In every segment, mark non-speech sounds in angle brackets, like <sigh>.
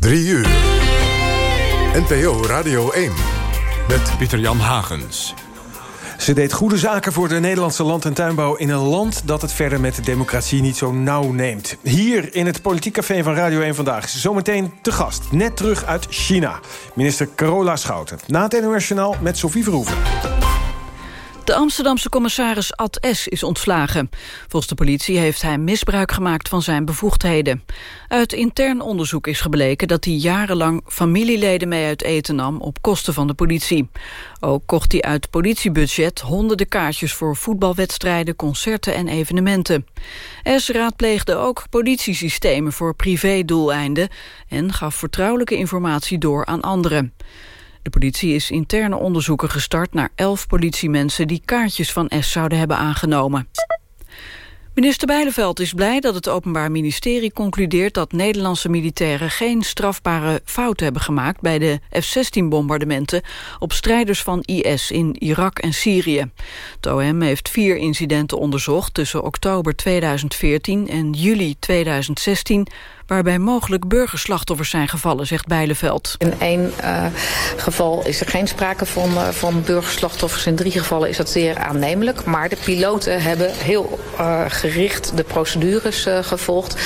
3 uur. NPO Radio 1. Met Pieter-Jan Hagens. Ze deed goede zaken voor de Nederlandse land- en tuinbouw... in een land dat het verder met de democratie niet zo nauw neemt. Hier in het Politiek Café van Radio 1 Vandaag... zometeen te gast, net terug uit China. Minister Carola Schouten. Na het internationaal met Sophie Verhoeven. De Amsterdamse commissaris Ad S. is ontslagen. Volgens de politie heeft hij misbruik gemaakt van zijn bevoegdheden. Uit intern onderzoek is gebleken dat hij jarenlang familieleden mee uit eten nam op kosten van de politie. Ook kocht hij uit politiebudget honderden kaartjes voor voetbalwedstrijden, concerten en evenementen. S. raadpleegde ook politiesystemen voor privédoeleinden en gaf vertrouwelijke informatie door aan anderen. De politie is interne onderzoeken gestart naar elf politiemensen... die kaartjes van S zouden hebben aangenomen. Minister Bijleveld is blij dat het Openbaar Ministerie concludeert dat Nederlandse militairen geen strafbare fouten hebben gemaakt bij de F-16-bombardementen op strijders van IS in Irak en Syrië. Het OM heeft vier incidenten onderzocht tussen oktober 2014 en juli 2016 waarbij mogelijk burgerslachtoffers zijn gevallen, zegt Bijleveld. In één uh, geval is er geen sprake van, uh, van burgerslachtoffers. In drie gevallen is dat zeer aannemelijk. Maar de piloten hebben heel uh, gericht de procedures gevolgd.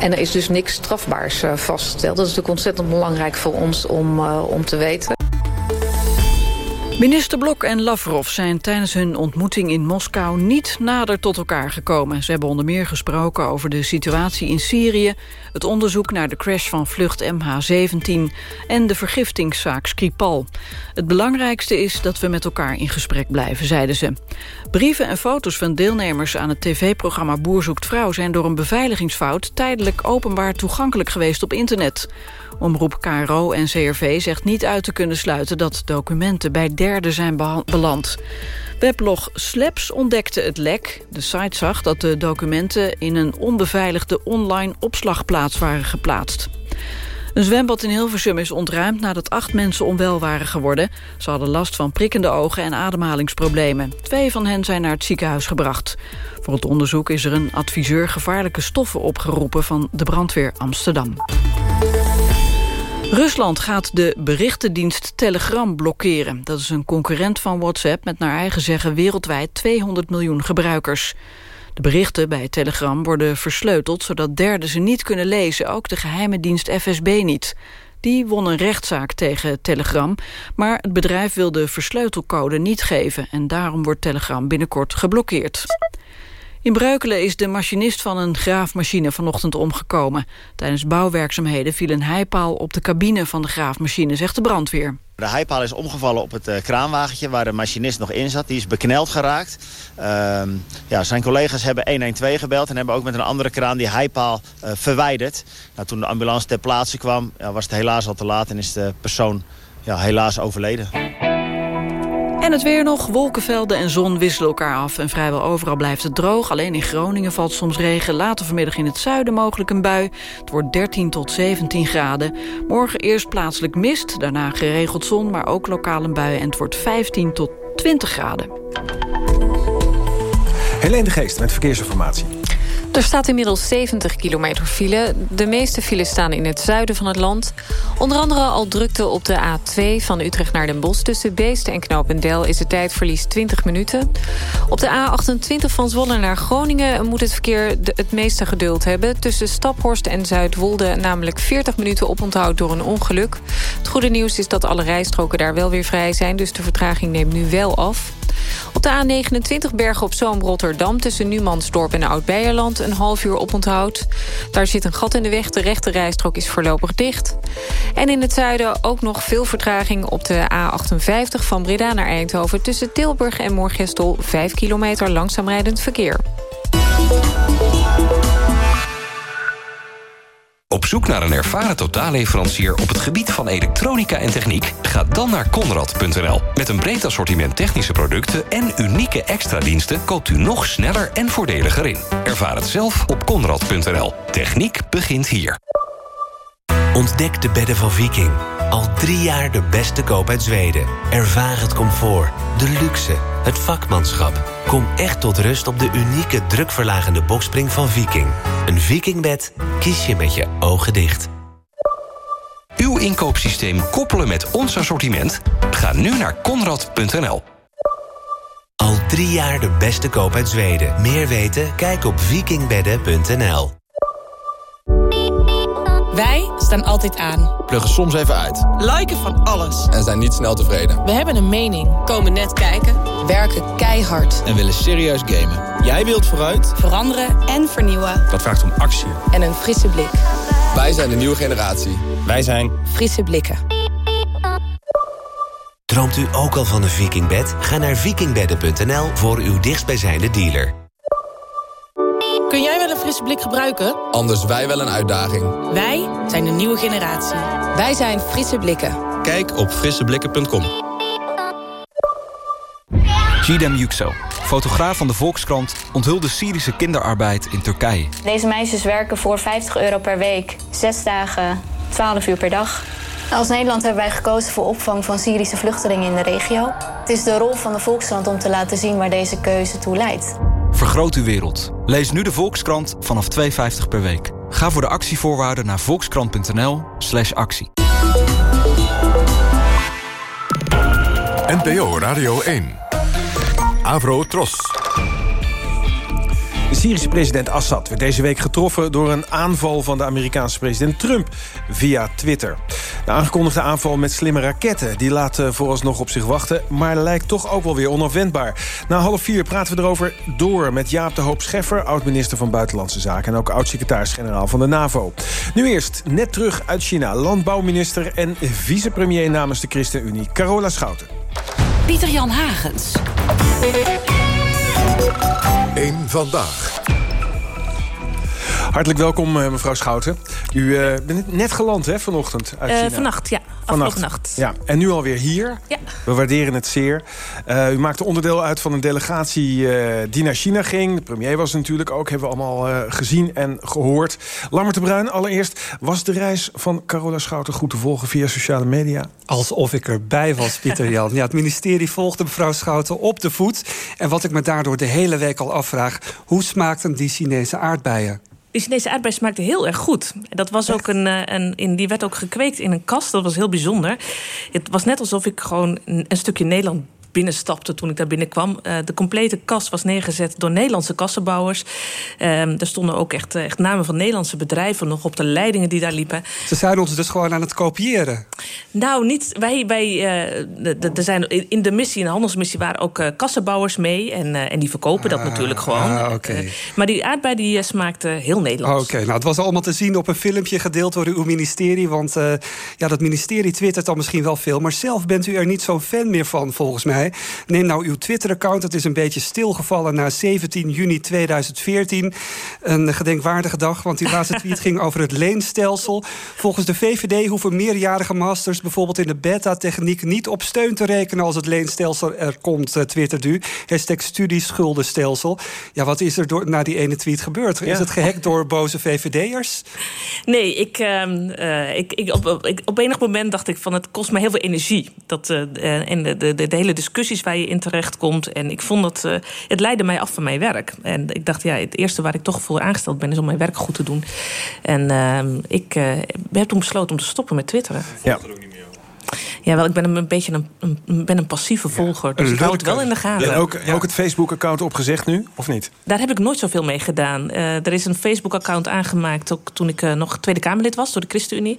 En er is dus niks strafbaars vastgesteld. Dat is natuurlijk ontzettend belangrijk voor ons om, om te weten. Minister Blok en Lavrov zijn tijdens hun ontmoeting in Moskou niet nader tot elkaar gekomen. Ze hebben onder meer gesproken over de situatie in Syrië, het onderzoek naar de crash van vlucht MH17 en de vergiftingszaak Skripal. Het belangrijkste is dat we met elkaar in gesprek blijven, zeiden ze. Brieven en foto's van deelnemers aan het tv-programma Boer zoekt vrouw zijn door een beveiligingsfout tijdelijk openbaar toegankelijk geweest op internet. Omroep KRO en CRV zegt niet uit te kunnen sluiten... dat documenten bij derden zijn beland. Weblog Slaps ontdekte het lek. De site zag dat de documenten in een onbeveiligde online opslagplaats waren geplaatst. Een zwembad in Hilversum is ontruimd nadat acht mensen onwel waren geworden. Ze hadden last van prikkende ogen en ademhalingsproblemen. Twee van hen zijn naar het ziekenhuis gebracht. Voor het onderzoek is er een adviseur gevaarlijke stoffen opgeroepen van de brandweer Amsterdam. Rusland gaat de berichtendienst Telegram blokkeren. Dat is een concurrent van WhatsApp met naar eigen zeggen wereldwijd 200 miljoen gebruikers. De berichten bij Telegram worden versleuteld zodat derden ze niet kunnen lezen, ook de geheime dienst FSB niet. Die won een rechtszaak tegen Telegram, maar het bedrijf wil de versleutelcode niet geven en daarom wordt Telegram binnenkort geblokkeerd. In Breukelen is de machinist van een graafmachine vanochtend omgekomen. Tijdens bouwwerkzaamheden viel een heipaal op de cabine van de graafmachine, zegt de brandweer. De heipaal is omgevallen op het uh, kraanwagentje waar de machinist nog in zat. Die is bekneld geraakt. Uh, ja, zijn collega's hebben 112 gebeld en hebben ook met een andere kraan die heipaal uh, verwijderd. Nou, toen de ambulance ter plaatse kwam ja, was het helaas al te laat en is de persoon ja, helaas overleden. En het weer nog. Wolkenvelden en zon wisselen elkaar af. En vrijwel overal blijft het droog. Alleen in Groningen valt soms regen. Later vanmiddag in het zuiden mogelijk een bui. Het wordt 13 tot 17 graden. Morgen eerst plaatselijk mist. Daarna geregeld zon, maar ook lokaal een bui. En het wordt 15 tot 20 graden. Helene de Geest met verkeersinformatie. Er staat inmiddels 70 kilometer file. De meeste files staan in het zuiden van het land. Onder andere al drukte op de A2 van Utrecht naar Den Bosch. Tussen Beesten en Knopendel is het tijdverlies 20 minuten. Op de A28 van Zwolle naar Groningen moet het verkeer het meeste geduld hebben. Tussen Staphorst en Zuidwolde namelijk 40 minuten oponthoud door een ongeluk. Het goede nieuws is dat alle rijstroken daar wel weer vrij zijn. Dus de vertraging neemt nu wel af. De A29 Bergen op Zoom Rotterdam tussen Numansdorp en Oud-Beierland een half uur oponthoud. Daar zit een gat in de weg, de rechte rijstrook is voorlopig dicht. En in het zuiden ook nog veel vertraging op de A58 van Breda naar Eindhoven... tussen Tilburg en Moorgestel 5 kilometer langzaam rijdend verkeer. Op zoek naar een ervaren totaalleverancier op het gebied van elektronica en techniek? Ga dan naar Conrad.nl. Met een breed assortiment technische producten en unieke extra diensten koopt u nog sneller en voordeliger in. Ervaar het zelf op Conrad.nl. Techniek begint hier. Ontdek de bedden van Viking. Al drie jaar de beste koop uit Zweden. Ervaar het comfort, de luxe, het vakmanschap. Kom echt tot rust op de unieke drukverlagende bokspring van Viking. Een Vikingbed kies je met je ogen dicht. uw inkoopsysteem koppelen met ons assortiment? Ga nu naar konrad.nl. Al drie jaar de beste koop uit Zweden. Meer weten? Kijk op vikingbedden.nl. Wij staan altijd aan. Pluggen soms even uit. Liken van alles. En zijn niet snel tevreden. We hebben een mening. Komen net kijken. Werken keihard. En willen serieus gamen. Jij wilt vooruit. Veranderen en vernieuwen. Dat vraagt om actie. En een frisse blik. Wij zijn de nieuwe generatie. Wij zijn... Frisse blikken. Droomt u ook al van een vikingbed? Ga naar vikingbedden.nl voor uw dichtstbijzijnde dealer. Kun jij wel een frisse blik gebruiken? Anders wij wel een uitdaging. Wij zijn de nieuwe generatie. Wij zijn Frisse Blikken. Kijk op frisseblikken.com. Gidem Yüksel, fotograaf van de Volkskrant... onthulde Syrische kinderarbeid in Turkije. Deze meisjes werken voor 50 euro per week. Zes dagen, 12 uur per dag. Als Nederland hebben wij gekozen voor opvang van Syrische vluchtelingen in de regio. Het is de rol van de Volkskrant om te laten zien waar deze keuze toe leidt. Vergroot uw wereld. Lees nu de Volkskrant vanaf 2,50 per week. Ga voor de actievoorwaarden naar volkskrant.nl slash actie. NPO Radio 1. Avro Tros. Syrische president Assad werd deze week getroffen door een aanval van de Amerikaanse president Trump via Twitter. De aangekondigde aanval met slimme raketten die laat eh, vooralsnog op zich wachten, maar lijkt toch ook wel weer onafwendbaar. Na half vier praten we erover door met Jaap de Hoop Scheffer, oud-minister van Buitenlandse Zaken en ook oud-secretaris-generaal van de NAVO. Nu eerst, net terug uit China, landbouwminister en vicepremier namens de ChristenUnie, Carola Schouten. Pieter-Jan Hagens. Vandaag. Hartelijk welkom, eh, mevrouw Schouten. U eh, bent net geland hè, vanochtend uit Eh, China. vannacht, ja. Afgelopen nacht. Ja, en nu alweer hier. Ja. We waarderen het zeer. Eh, u maakte onderdeel uit van een delegatie eh, die naar China ging. De premier was natuurlijk ook, hebben we allemaal eh, gezien en gehoord. Lammert de Bruin, allereerst. Was de reis van Carola Schouten goed te volgen via sociale media? Alsof ik erbij was, Pieter Jan. Ja, het ministerie volgde mevrouw Schouten op de voet. En wat ik me daardoor de hele week al afvraag... hoe smaakten die Chinese aardbeien? De Chinese aardbei smaakte heel erg goed. Dat was ook een, eh, een, in, die werd ook gekweekt in een kast. Dat was heel bijzonder. Het was net alsof ik gewoon een, een stukje Nederland binnenstapte toen ik daar binnenkwam. Eh, de complete kast was neergezet door Nederlandse kassenbouwers. Ehm, er stonden ook echt, eh, echt namen van Nederlandse bedrijven nog op de leidingen die daar liepen. Ze zijn ons dus gewoon aan het kopiëren. Nou, niet. Wij, wij, eh, er zijn in de missie, in de handelsmissie, waren ook kassenbouwers mee. En, en die verkopen dat natuurlijk gewoon. ah, maar die aardbei die smaakte heel Nederlands. Oké, nou het was allemaal te zien op een filmpje gedeeld door uw ministerie. Want ja, dat ministerie twittert dan misschien wel veel. Maar zelf bent u er niet zo'n fan meer van, volgens mij. Neem nou uw Twitter-account. Het is een beetje stilgevallen na 17 juni 2014. Een gedenkwaardige dag, want uw laatste tweet ging over het leenstelsel. Volgens de VVD hoeven meerjarige masters bijvoorbeeld in de beta-techniek niet op steun te rekenen als het leenstelsel er komt, eh, twittert u. Hashtag studieschuldenstelsel. Ja, wat is er door, na die ene tweet gebeurd? Is het gehackt door boze VVD'ers? Nee, ik, ehm, eh, ik, ik, op, op- enig moment dacht ik van het kost me heel veel energie. Dat, eh, en de, de, de hele discussies waar je in terecht komt. En ik vond dat eh, het leidde mij af van mijn werk. En ik dacht, ja, het eerste waar ik toch voor aangesteld ben, is om mijn werk goed te doen. En ehm, ik eh, heb toen besloten om te stoppen met twitteren. Ja. Ja, wel, ik ben een, beetje een, een, ben een passieve volger. Dus ik hou het wel in de gaten. En ook, ook het Facebook-account opgezegd nu, of niet? Daar heb ik nooit zoveel mee gedaan. Eh, er is een Facebook-account aangemaakt ook toen ik eh, nog Tweede Kamerlid was door de ChristenUnie.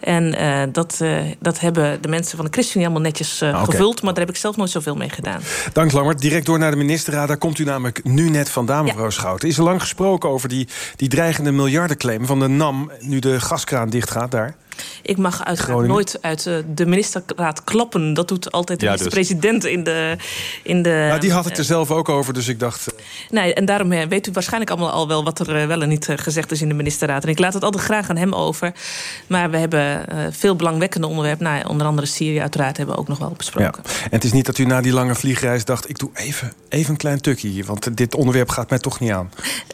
En eh, dat, eh, dat hebben de mensen van de ChristenUnie allemaal netjes Ah, gevuld. Maar daar heb ik zelf nooit zoveel mee gedaan. Dank Lammert. Direct door naar de ministerraad. Daar komt u namelijk nu net vandaan, mevrouw Schouten. Is er lang gesproken over die, die dreigende miljardenclaim van de NAM... nu de gaskraan dichtgaat daar? Ik mag uiteraard nooit uit eh, de ministerraad klappen. Dat doet altijd de Ja, dus. minister-president in de... In de Nou, die had het er zelf ook over, dus ik dacht... eh, Nee, en daarom eh, weet u waarschijnlijk allemaal al wel wat er eh, wel en niet eh, gezegd is in de ministerraad. En ik laat het altijd graag aan hem over. Maar we hebben eh, veel belangwekkende onderwerpen. Nou, onder andere Syrië uiteraard hebben we ook nog wel besproken. Ja. En het is niet dat u na die lange vliegreis dacht... ik doe even, even een klein tukje hier, want dit onderwerp gaat mij toch niet aan.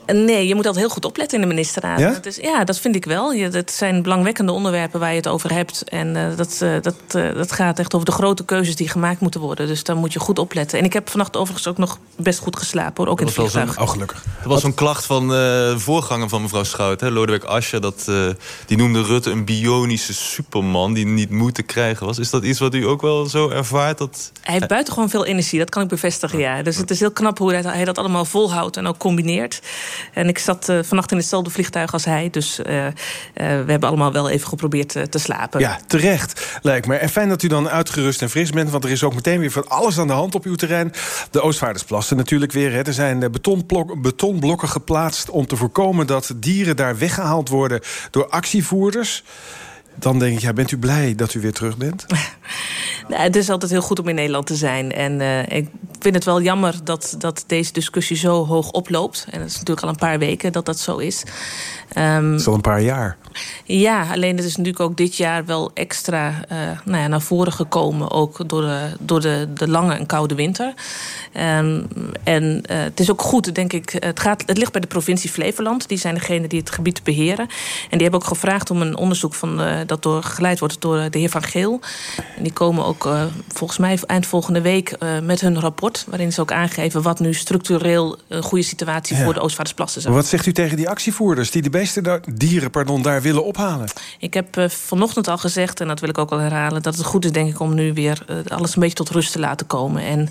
Nee, je moet altijd heel goed opletten in de ministerraad. Ja? Dat is, ja, dat vind ik wel. Je, dat zijn belangwekkende onderwerpen waar je het over hebt. En uh, dat, uh, dat, uh, dat gaat echt over de grote keuzes die gemaakt moeten worden. Dus daar moet je goed opletten. En ik heb vannacht overigens ook nog best goed geslapen, hoor. Ook in het vliegtuig. Oh, gelukkig. Er was zo'n klacht van de voorganger van mevrouw Schout, hè, Lodewijk Asje. Dat, die noemde Rutte een bionische superman die niet moet te krijgen was. Is dat iets wat u ook wel zo ervaart? Dat... Hij heeft buitengewoon veel energie, dat kan ik bevestigen, ja. Dus het is heel knap hoe hij, hij dat allemaal volhoudt en ook combineert. En ik zat vannacht in hetzelfde vliegtuig als hij. Dus we hebben allemaal wel even geprobeerd te slapen. Ja, terecht, lijkt me. En fijn dat u dan uitgerust en fris bent... want er is ook meteen weer van alles aan de hand op uw terrein. De Oostvaardersplassen natuurlijk weer. Hè. Er zijn betonblokken geplaatst om te voorkomen... dat dieren daar weggehaald worden door actievoerders dan denk ik, ja, bent u blij dat u weer terug bent? <laughs> nou, het is altijd heel goed om in Nederland te zijn. En uh, ik vind het wel jammer dat, dat deze discussie zo hoog oploopt. En dat is natuurlijk al een paar weken dat dat zo is. Um, dat is al een paar jaar. Ja, alleen het is natuurlijk ook dit jaar wel extra uh, nou ja, naar voren gekomen. Ook door de, door de, de lange en koude winter. Um, en uh, het is ook goed, denk ik. Het, gaat, het ligt bij de provincie Flevoland. Die zijn degene die het gebied beheren. En die hebben ook gevraagd om een onderzoek van, uh, dat door, geleid wordt door de heer Van Geel. En die komen ook volgens mij eind volgende week met hun rapport. Waarin ze ook aangeven wat nu structureel een goede situatie ja. voor de Oostvaardersplassen is. Wat zegt u tegen die actievoerders die de beesten daar, dieren pardon, daar willen ophalen? Ik heb uh, vanochtend al gezegd, en dat wil ik ook al herhalen... dat het goed is, denk ik, om nu weer uh, alles een beetje tot rust te laten komen. En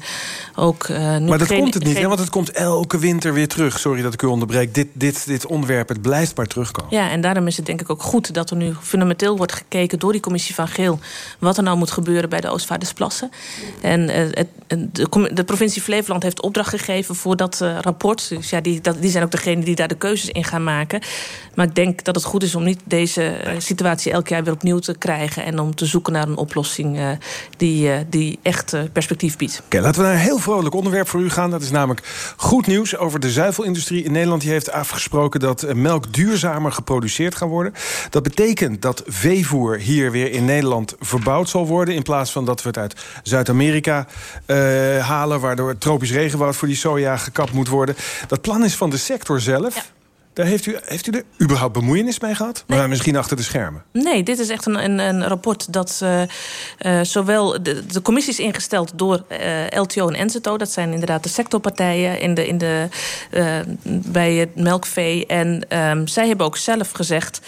ook, uh, nu maar dat geen, komt het niet, geen... hè? want het komt elke winter weer terug. Sorry dat ik u onderbreek. Dit, dit, dit onderwerp, het blijft maar terugkomen. Ja, en daarom is het denk ik ook goed dat er nu fundamenteel wordt gekeken... door die commissie van Geel, wat er nou moet gebeuren bij de Oostvaardersplassen. En het, de, de, provincie Flevoland heeft opdracht gegeven voor dat rapport. Dus ja, die, dat, die zijn ook degene die daar de keuzes in gaan maken. Maar ik denk dat het goed is om niet deze uh, situatie elk jaar weer opnieuw te krijgen... en om te zoeken naar een oplossing uh, die, uh, die echt perspectief biedt. Oké, laten we naar een heel vrolijk onderwerp voor u gaan. Dat is namelijk goed nieuws over de zuivelindustrie in Nederland. Die heeft afgesproken dat melk duurzamer geproduceerd gaat worden. Dat betekent dat veevoer hier weer in Nederland verbouwd zal worden... in plaats van dat we het uit Zuid-Amerika halen... waardoor tropisch regenwoud voor die soja gekapt moet worden. Dat plan is van de sector zelf... Ja. Daar heeft u, heeft u er überhaupt bemoeienis mee gehad? Nee. Maar misschien achter de schermen? Nee, dit is echt een, een, een rapport dat uh, uh, zowel... De, de commissie is ingesteld door uh, LTO en NZO. Dat zijn inderdaad de sectorpartijen in de, in de, bij het melkvee. En um, zij hebben ook zelf gezegd...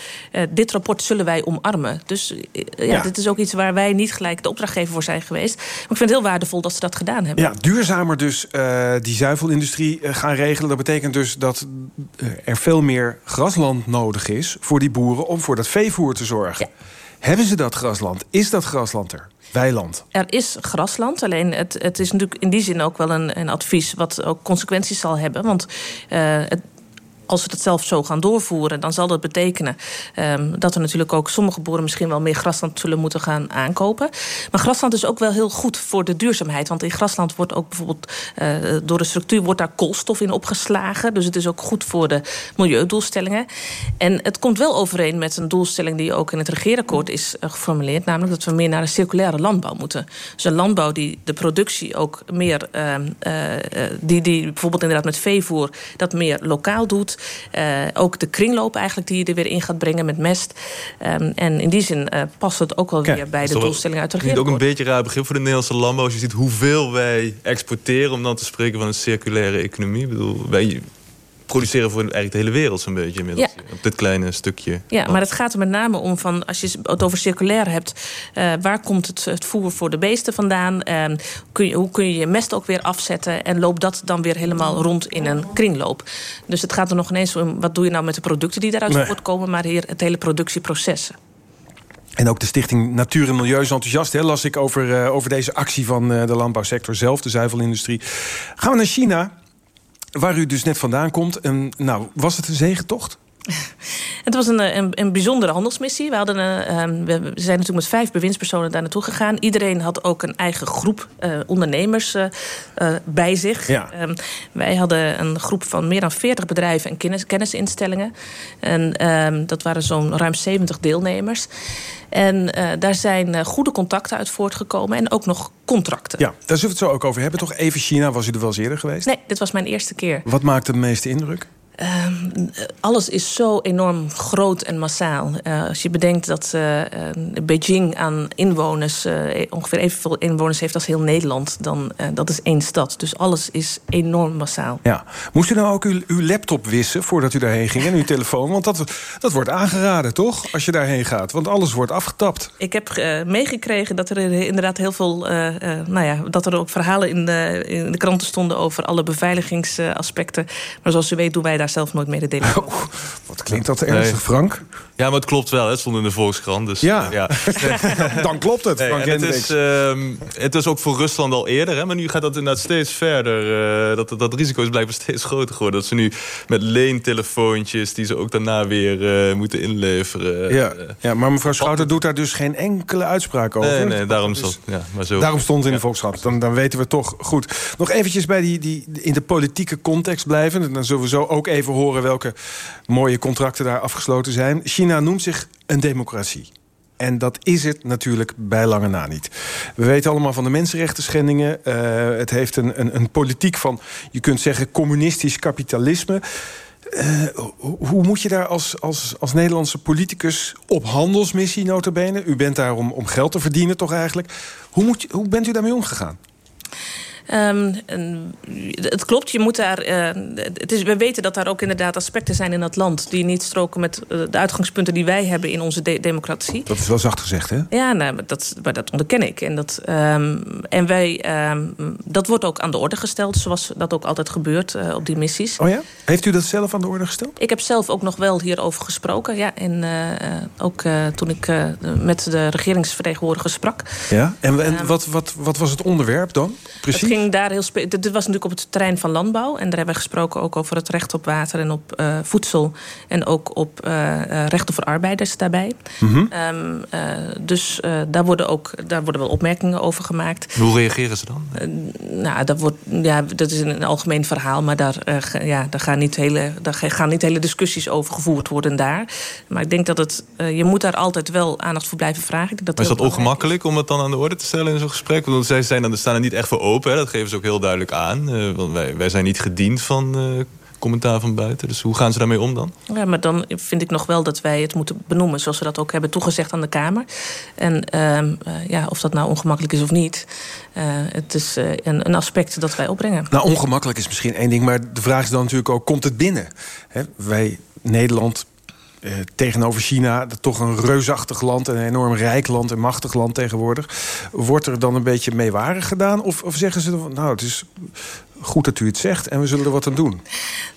dit rapport zullen wij omarmen. Dus ja, ja, dit is ook iets waar wij niet gelijk de opdrachtgever voor zijn geweest. Maar ik vind het heel waardevol dat ze dat gedaan hebben. Ja, duurzamer dus die zuivelindustrie gaan regelen. Dat betekent dus dat er veel meer grasland nodig is voor die boeren om voor dat veevoer te zorgen. Ja. Hebben ze dat grasland? Is dat grasland er? Weiland? Er is grasland, alleen het, het is natuurlijk in die zin ook wel een, een advies wat ook consequenties zal hebben. Want uh, het, als we dat zelf zo gaan doorvoeren, dan zal dat betekenen um, dat er natuurlijk ook sommige boeren misschien wel meer grasland zullen moeten gaan aankopen. Maar grasland is ook wel heel goed voor de duurzaamheid. Want in grasland wordt ook bijvoorbeeld uh, door de structuur wordt daar koolstof in opgeslagen. Dus het is ook goed voor de milieudoelstellingen. En het komt wel overeen met een doelstelling die ook in het regeerakkoord is uh, geformuleerd. Namelijk dat we meer naar een circulaire landbouw moeten. Dus een landbouw die de productie ook meer, uh, die, die bijvoorbeeld inderdaad met veevoer dat meer lokaal doet. Uh, ook de kringloop eigenlijk die je er weer in gaat brengen met mest. Um, en in die zin uh, past het ook wel Kijk, weer bij de doelstelling uit de regering. Het is ook een beetje raar begrip voor de Nederlandse landbouw. Als je ziet hoeveel wij exporteren om dan te spreken van een circulaire economie. Ik bedoel, wij produceren voor eigenlijk de hele wereld zo'n beetje inmiddels. Ja. Op dit kleine stukje. Ja, maar het gaat er met name om van als je het over circulair hebt, uh, waar komt het, het, voer voor de beesten vandaan? Uh, kun je, hoe kun je je mest ook weer afzetten en loopt dat dan weer helemaal rond in een kringloop? Dus het gaat er nog ineens om wat doe je nou met de producten die daaruit nee. voortkomen, maar hier het hele productieproces. En ook de stichting Natuur en Milieu is enthousiast. Hè, las ik over, uh, over deze actie van uh, de landbouwsector zelf, de zuivelindustrie. Gaan we naar China. Waar u dus net vandaan komt. En, nou, was het een zegentocht? <laughs> Het was een, een, een, bijzondere handelsmissie. We, hadden een, we zijn natuurlijk met vijf bewindspersonen daar naartoe gegaan. Iedereen had ook een eigen groep uh, ondernemers uh, bij zich. Ja. Um, wij hadden een groep van meer dan 40 bedrijven en kennis, kennisinstellingen. En um, dat waren zo'n ruim 70 deelnemers. En daar zijn goede contacten uit voortgekomen. En ook nog contracten. Ja, daar zullen we het zo ook over hebben. Toch even China, was u er wel eens eerder geweest? Nee, dit was mijn eerste keer. Wat maakte de meeste indruk? Ehm, alles is zo enorm groot en massaal. Uh, als je bedenkt dat uh, Beijing aan inwoners ongeveer evenveel inwoners heeft als heel Nederland, dan dat is één stad. Dus alles is enorm massaal. Ja. Moest u nou ook uw, uw laptop wissen voordat u daarheen ging en uw telefoon? Want dat, dat wordt aangeraden, toch? Als je daarheen gaat. Want alles wordt afgetapt. Ik heb meegekregen dat er inderdaad heel veel. nou ja, dat er ook verhalen in de, in de kranten stonden over alle beveiligingsaspecten. Maar zoals u weet, doen wij daar zelf nooit <laughs> oh, Wat klinkt dat ernstig, Frank? Ja, maar het klopt wel. Het stond in de Volkskrant. Dus, ja, ja. <laughs> dan klopt het, Frank het, is, uh, het is ook voor Rusland al eerder. Hè, maar nu gaat dat inderdaad steeds verder. Uh, dat, dat risico is blijkbaar <laughs> steeds groter geworden. Dat ze nu met leentelefoontjes... die ze ook daarna weer uh, moeten inleveren. Ja, ja maar mevrouw Schouten doet daar dus geen enkele uitspraak over. Nee, nee daarom, stond, ja, maar zo. daarom stond het in de Volkskrant. Dan, dan weten we toch goed. Nog eventjes bij die, die, in de politieke context blijven. En dan zullen we zo ook even horen welke mooie contracten daar afgesloten zijn. China noemt zich een democratie. En dat is het natuurlijk bij lange na niet. We weten allemaal van de mensenrechten schendingen. Uh, het heeft een, een, een, politiek van, je kunt zeggen, communistisch kapitalisme. Uh, hoe moet je daar als, als, als Nederlandse politicus op handelsmissie notabene... u bent daar om, om geld te verdienen toch eigenlijk... hoe, moet, hoe bent u daarmee omgegaan? Um, het klopt, je moet daar. Uh, het is, we weten dat daar ook inderdaad aspecten zijn in dat land die niet stroken met uh, de uitgangspunten die wij hebben in onze de democratie. Dat is wel zacht gezegd, hè? Ja, nou, dat, maar dat onderken ik. En, dat, um, en wij, um, dat wordt ook aan de orde gesteld, zoals dat ook altijd gebeurt uh, op die missies. Oh ja? Heeft u dat zelf aan de orde gesteld? Ik heb zelf ook nog wel hierover gesproken. Ja, en ook toen ik met de regeringsvertegenwoordiger sprak. Ja, en, en wat, wat, wat was het onderwerp dan? Precies daar heel Dit was natuurlijk op het terrein van landbouw. En daar hebben we gesproken ook over het recht op water en op uh, voedsel. En ook op uh, rechten voor arbeiders daarbij. Mm -hmm. um, uh, dus daar, worden ook, daar worden wel opmerkingen over gemaakt. Hoe reageren ze dan? nou, dat, wordt, ja, dat is een algemeen verhaal. Maar daar, ja, daar, gaan niet hele, daar gaan niet hele discussies over gevoerd worden daar. Maar ik denk dat het... je moet daar altijd wel aandacht voor blijven vragen. Ik denk dat maar is dat ongemakkelijk is. om het dan aan de orde te stellen in zo'n gesprek? Want zij zijn dan, staan er niet echt voor open. Hè? Dat geven ze ook heel duidelijk aan. Uh, want wij, wij zijn niet gediend van uh, commentaar van buiten. Dus hoe gaan ze daarmee om dan? Ja, maar dan vind ik nog wel dat wij het moeten benoemen... zoals we dat ook hebben toegezegd aan de Kamer. En uh, ja, of dat nou ongemakkelijk is of niet... het is een, een, aspect dat wij opbrengen. Nou, ongemakkelijk is misschien één ding... maar de vraag is dan natuurlijk ook, komt het binnen? He, wij, Nederland eh, tegenover China, dat toch een reusachtig land... een enorm rijk land en machtig land tegenwoordig... wordt er dan een beetje meewarig gedaan? Of, of zeggen ze, dan, nou, het is goed dat u het zegt en we zullen er wat aan doen?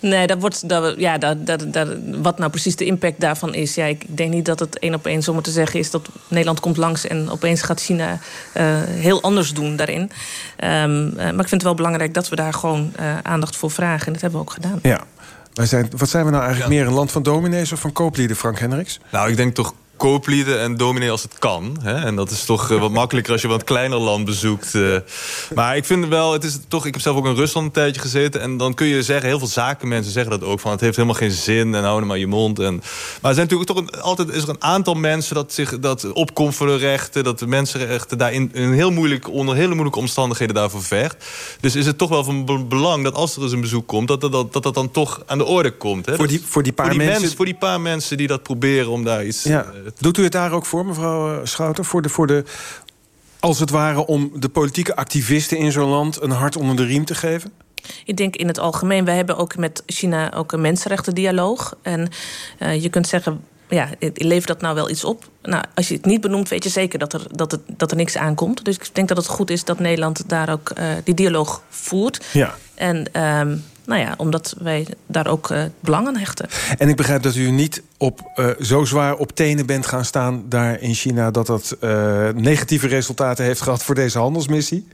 Nee, dat wordt, dat, ja, dat, dat, dat, wat nou precies de impact daarvan is... Ja, ik denk niet dat het één op één zomaar te zeggen is... dat Nederland komt langs en opeens gaat China uh, heel anders doen daarin. Um, uh, maar ik vind het wel belangrijk dat we daar gewoon uh, aandacht voor vragen. En dat hebben we ook gedaan. Ja. Wij zijn, wat zijn we nou eigenlijk meer een land van dominees of van kooplieden, Frank Hendricks? Nou, ik denk toch kooplieden en dominee als het kan. Hè? En dat is toch uh, wat makkelijker als je wat kleiner land bezoekt. Uh. Maar ik vind wel, het is toch, ik heb zelf ook in Rusland een tijdje gezeten. En dan kun je zeggen, heel veel zakenmensen zeggen dat ook. Van het heeft helemaal geen zin en hou er maar je mond. En, maar er zijn natuurlijk toch een, altijd is er een aantal mensen dat zich dat opkomt voor de rechten. Dat de mensenrechten daar in, heel moeilijk, onder hele moeilijke omstandigheden daarvoor vecht. Dus is het toch wel van belang dat als er eens een bezoek komt, dat dat, dat, dat, dan toch aan de orde komt. Hè? Voor, die, voor die paar voor die mensen... mensen... Voor die paar mensen die dat proberen om daar iets... Ja. Doet u het daar ook voor, mevrouw eh, Schouten? Voor de, voor de, als het ware om de politieke activisten in zo'n land... een hart onder de riem te geven? Ik denk in het algemeen, wij hebben ook met China ook een mensenrechtendialoog. En uh, je kunt zeggen, ja, levert dat nou wel iets op? Nou, als je het niet benoemt, weet je zeker dat er, dat het, dat er niks aankomt. Dus ik denk dat het goed is dat Nederland daar ook uh, die dialoog voert. Ja. En um, nou ja, omdat wij daar ook uh, belang aan hechten. En ik begrijp dat u niet op, uh, zo zwaar op tenen bent gaan staan daar in China... dat dat uh, negatieve resultaten heeft gehad voor deze handelsmissie?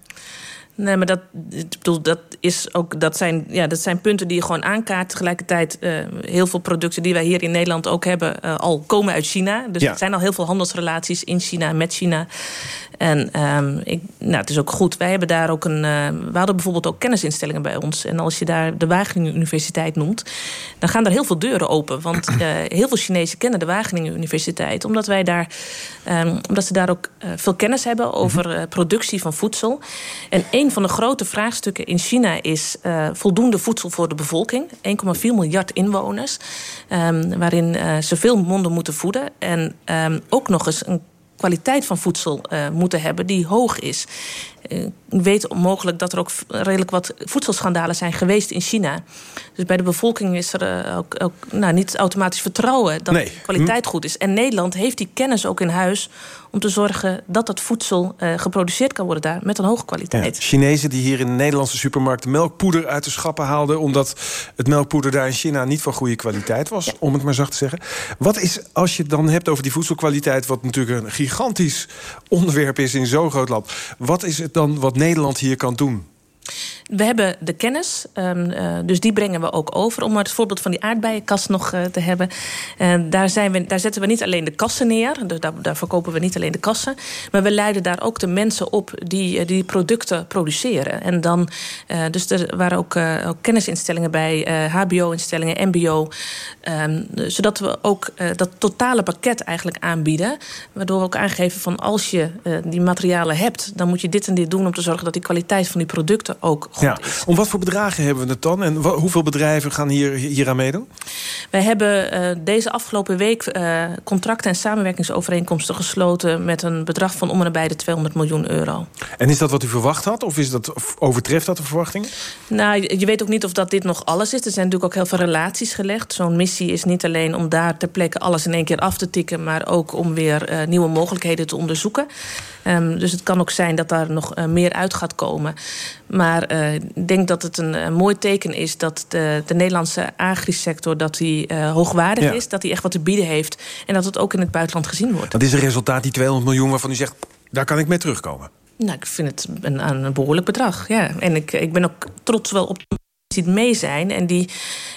Nee, maar dat, ik bedoel, dat, is ook, dat, zijn, ja, dat zijn punten die je gewoon aankaart. Tegelijkertijd uh, heel veel producten die wij hier in Nederland ook hebben... Uh, al komen uit China. Dus ja. er zijn al heel veel handelsrelaties in China, met China. En um, ik, nou, het is ook goed. Wij hebben daar ook een. Uh, we hadden bijvoorbeeld ook kennisinstellingen bij ons. En als je daar de Wageningen Universiteit noemt, dan gaan er heel veel deuren open. Want heel veel Chinezen kennen de Wageningen Universiteit, omdat wij daar, um, omdat ze daar ook veel kennis hebben over productie van voedsel. En één een van de grote vraagstukken in China is uh, voldoende voedsel voor de bevolking. 1,4 miljard inwoners, um, waarin uh, ze veel monden moeten voeden. En um, ook nog eens een kwaliteit van voedsel uh, moeten hebben die hoog is. Ik weet mogelijk dat er ook redelijk wat voedselschandalen zijn geweest in China. Dus bij de bevolking is er uh, ook, ook nou, niet automatisch vertrouwen dat Nee. de kwaliteit goed is. En Nederland heeft die kennis ook in huis om te zorgen dat dat voedsel uh, geproduceerd kan worden daar met een hoge kwaliteit. Ja, Chinezen die hier in de Nederlandse supermarkt melkpoeder uit de schappen haalden... omdat het melkpoeder daar in China niet van goede kwaliteit was, om het maar zacht te zeggen. Wat is, als je het dan hebt over die voedselkwaliteit... wat natuurlijk een gigantisch onderwerp is in zo'n groot land... wat is het dan wat Nederland hier kan doen? We hebben de kennis, um, uh, dus die brengen we ook over. Om maar het voorbeeld van die aardbeienkas nog uh, te hebben. Daar, zijn we, daar zetten we niet alleen de kassen neer. Dus daar, verkopen we niet alleen de kassen. Maar we leiden daar ook de mensen op die die producten produceren. En dan, dus er waren ook, ook kennisinstellingen bij, HBO-instellingen, MBO. Um, zodat we ook dat totale pakket eigenlijk aanbieden. Waardoor we ook aangeven van als je die materialen hebt... dan moet je dit en dit doen om te zorgen dat die kwaliteit van die producten ook ja. is. Om wat voor bedragen hebben we het dan? En hoeveel bedrijven gaan hier, hier aan meedoen? Wij hebben uh, deze afgelopen week uh, contracten en samenwerkingsovereenkomsten gesloten... met een bedrag van om en nabij de 200 miljoen euro. En is dat wat u verwacht had? Of is dat, of overtreft dat de verwachtingen? Nou, je weet ook niet of dat dit nog alles is. Er zijn natuurlijk ook heel veel relaties gelegd. Zo'n missie is niet alleen om daar ter plekke alles in één keer af te tikken... maar ook om weer uh, nieuwe mogelijkheden te onderzoeken. Um, dus het kan ook zijn dat daar nog meer uit gaat komen. Maar uh, ik denk dat het een, een, mooi teken is dat de, de Nederlandse agrisector dat die, uh, hoogwaardig ja. is, dat hij echt wat te bieden heeft en dat het ook in het buitenland gezien wordt. Dat is een resultaat, die 200 miljoen waarvan u zegt, daar kan ik mee terugkomen. Nou, ik vind het een, een behoorlijk bedrag, ja. En ik, ik ben ook trots wel op die mee zijn en die,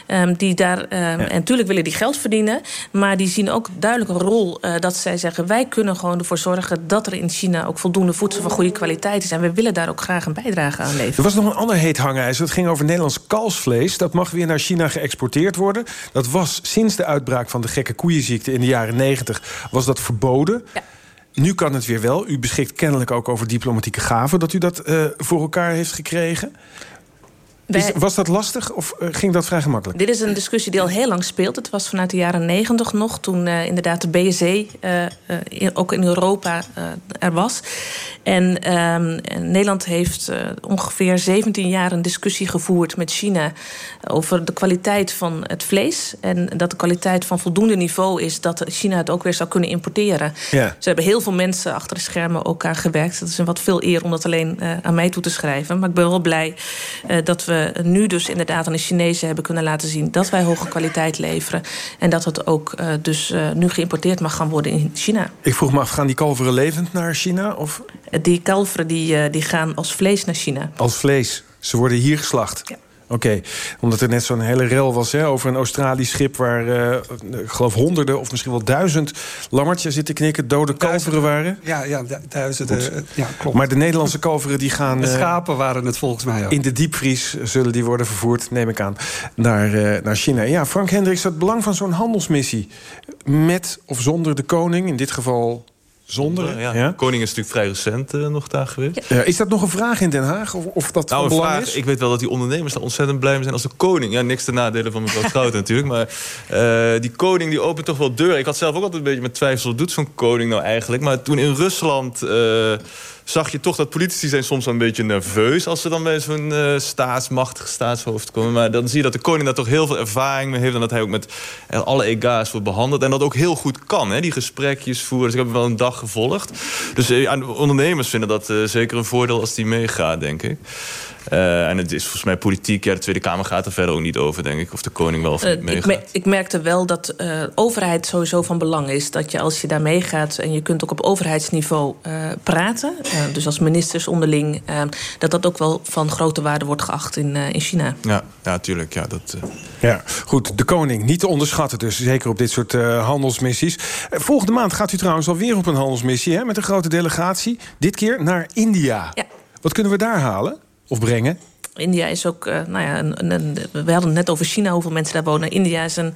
um, die daar... Um, ja. En natuurlijk willen die geld verdienen... maar die zien ook duidelijk een rol uh, dat zij zeggen... wij kunnen gewoon ervoor zorgen dat er in China... ook voldoende voedsel van goede kwaliteit is. En we willen daar ook graag een bijdrage aan leveren. Er was nog een ander heet hangijzer. Dat ging over Nederlands kalfsvlees. Dat mag weer naar China geëxporteerd worden. Dat was sinds de uitbraak van de gekke koeienziekte... in de jaren 90 was dat verboden... Ja. Nu kan het weer wel. U beschikt kennelijk ook over diplomatieke gaven... dat u dat uh, voor elkaar heeft gekregen. Is, was dat lastig of uh, ging dat vrij gemakkelijk? Dit is een discussie die al heel lang speelt. Het was vanuit de jaren negentig nog, toen uh, inderdaad de BSE uh, in, ook in Europa er was. En um, Nederland heeft ongeveer 17 jaar een discussie gevoerd met China over de kwaliteit van het vlees. En dat de kwaliteit van voldoende niveau is dat China het ook weer zou kunnen importeren. Ja. Ze hebben heel veel mensen achter de schermen ook aan gewerkt. Dat is een wat veel eer om dat alleen aan mij toe te schrijven. Maar ik ben wel blij dat we nu dus inderdaad aan de Chinezen hebben kunnen laten zien... dat wij hoge kwaliteit leveren. En dat het ook uh, dus uh, nu geïmporteerd mag gaan worden in China. Ik vroeg me af, gaan die kalveren levend naar China? Of? Die kalveren die, die gaan als vlees naar China. Als vlees? Ze worden hier geslacht? Ja. Oké, okay. omdat er net zo'n hele rel was hè, over een Australisch schip... waar uh, ik geloof honderden of misschien wel duizend lammertjes zitten knikken... dode kalveren waren. Ja, ja duizenden, ja, klopt. Maar de Nederlandse kalveren die gaan... De schapen waren het volgens mij ook. In de diepvries zullen die worden vervoerd, neem ik aan, naar, uh, naar China. Ja, Frank Hendricks, het belang van zo'n handelsmissie... met of zonder de koning, in dit geval... Zonder, ja. ja. Koning is natuurlijk vrij recent uh, nog daar geweest. Ja. is dat nog een vraag in Den Haag? Of, of dat nou, belang vraag, is? Ik weet wel dat die ondernemers daar ontzettend blij mee zijn als de koning. Ja, niks te nadelen van mevrouw Schouten <laughs> natuurlijk. Maar uh, die koning die opent toch wel deuren. Ik had zelf ook altijd een beetje met twijfel. Wat doet zo'n koning nou eigenlijk? Maar toen in Rusland... Uh, zag je toch dat politici zijn soms een beetje nerveus... als ze dan bij zo'n uh, staatsmachtig staatshoofd komen. Maar dan zie je dat de koning daar toch heel veel ervaring mee heeft... en dat hij ook met alle ega's wordt behandeld. En dat ook heel goed kan, hè, die gesprekjes voeren. Dus ik heb hem wel een dag gevolgd. Dus uh, ondernemers vinden dat uh, zeker een voordeel als die meegaat, denk ik. Uh, en het is volgens mij politiek. Ja, de Tweede Kamer gaat er verder ook niet over, denk ik. Of de koning wel of niet meegaat. Ik, me ik, merkte wel dat uh, overheid sowieso van belang is. Dat je als je daar meegaat... en je kunt ook op overheidsniveau uh, praten... dus als ministers onderling... dat dat ook wel van grote waarde wordt geacht in, in China. Ja, ja, tuurlijk. Ja, dat, ja, goed. De koning, niet te onderschatten dus. Zeker op dit soort handelsmissies. volgende maand gaat u trouwens alweer op een handelsmissie... Hè, met een grote delegatie. Dit keer naar India. Ja. Wat kunnen we daar halen? Of brengen? India is ook, uh, nou ja, een, een, we hadden het net over China, hoeveel mensen daar wonen. India is een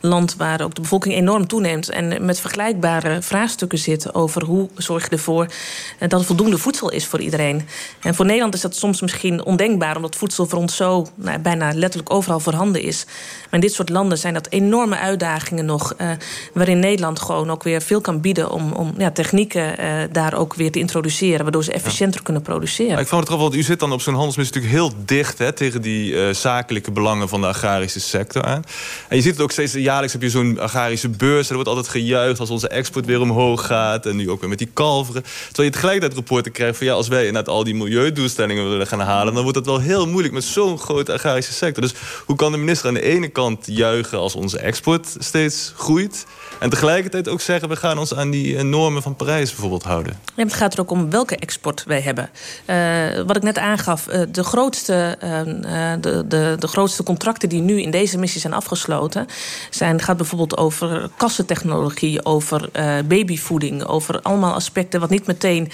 land waar ook de bevolking enorm toeneemt. En met vergelijkbare vraagstukken zit over hoe zorg je ervoor dat er voldoende voedsel is voor iedereen. En voor Nederland is dat soms misschien ondenkbaar, omdat voedsel voor ons zo nou, bijna letterlijk overal voorhanden is. Maar in dit soort landen zijn dat enorme uitdagingen nog, uh, waarin Nederland gewoon ook weer veel kan bieden om, om ja, technieken uh, daar ook weer te introduceren, waardoor ze efficiënter ja. kunnen produceren. Maar ik vond het toch wel, u zit dan op zo'n handelsmissie natuurlijk heel dicht hè, tegen die uh, zakelijke belangen van de agrarische sector aan. En je ziet het ook steeds, jaarlijks heb je zo'n agrarische beurs. Er wordt altijd gejuicht als onze export weer omhoog gaat. En nu ook weer met die kalveren. Terwijl je tegelijkertijd rapporten krijgt van ja, als wij inderdaad al die milieudoelstellingen willen gaan halen, dan wordt het wel heel moeilijk met zo'n grote agrarische sector. Dus hoe kan de minister aan de ene kant juichen als onze export steeds groeit? En tegelijkertijd ook zeggen, we gaan ons aan die normen van Parijs bijvoorbeeld houden. Het gaat er ook om welke export wij hebben. Uh, wat ik net aangaf, uh, de, grootste, de, de, de grootste contracten die nu in deze missie zijn afgesloten... Zijn, gaat bijvoorbeeld over kassentechnologie, over babyvoeding... over allemaal aspecten wat niet meteen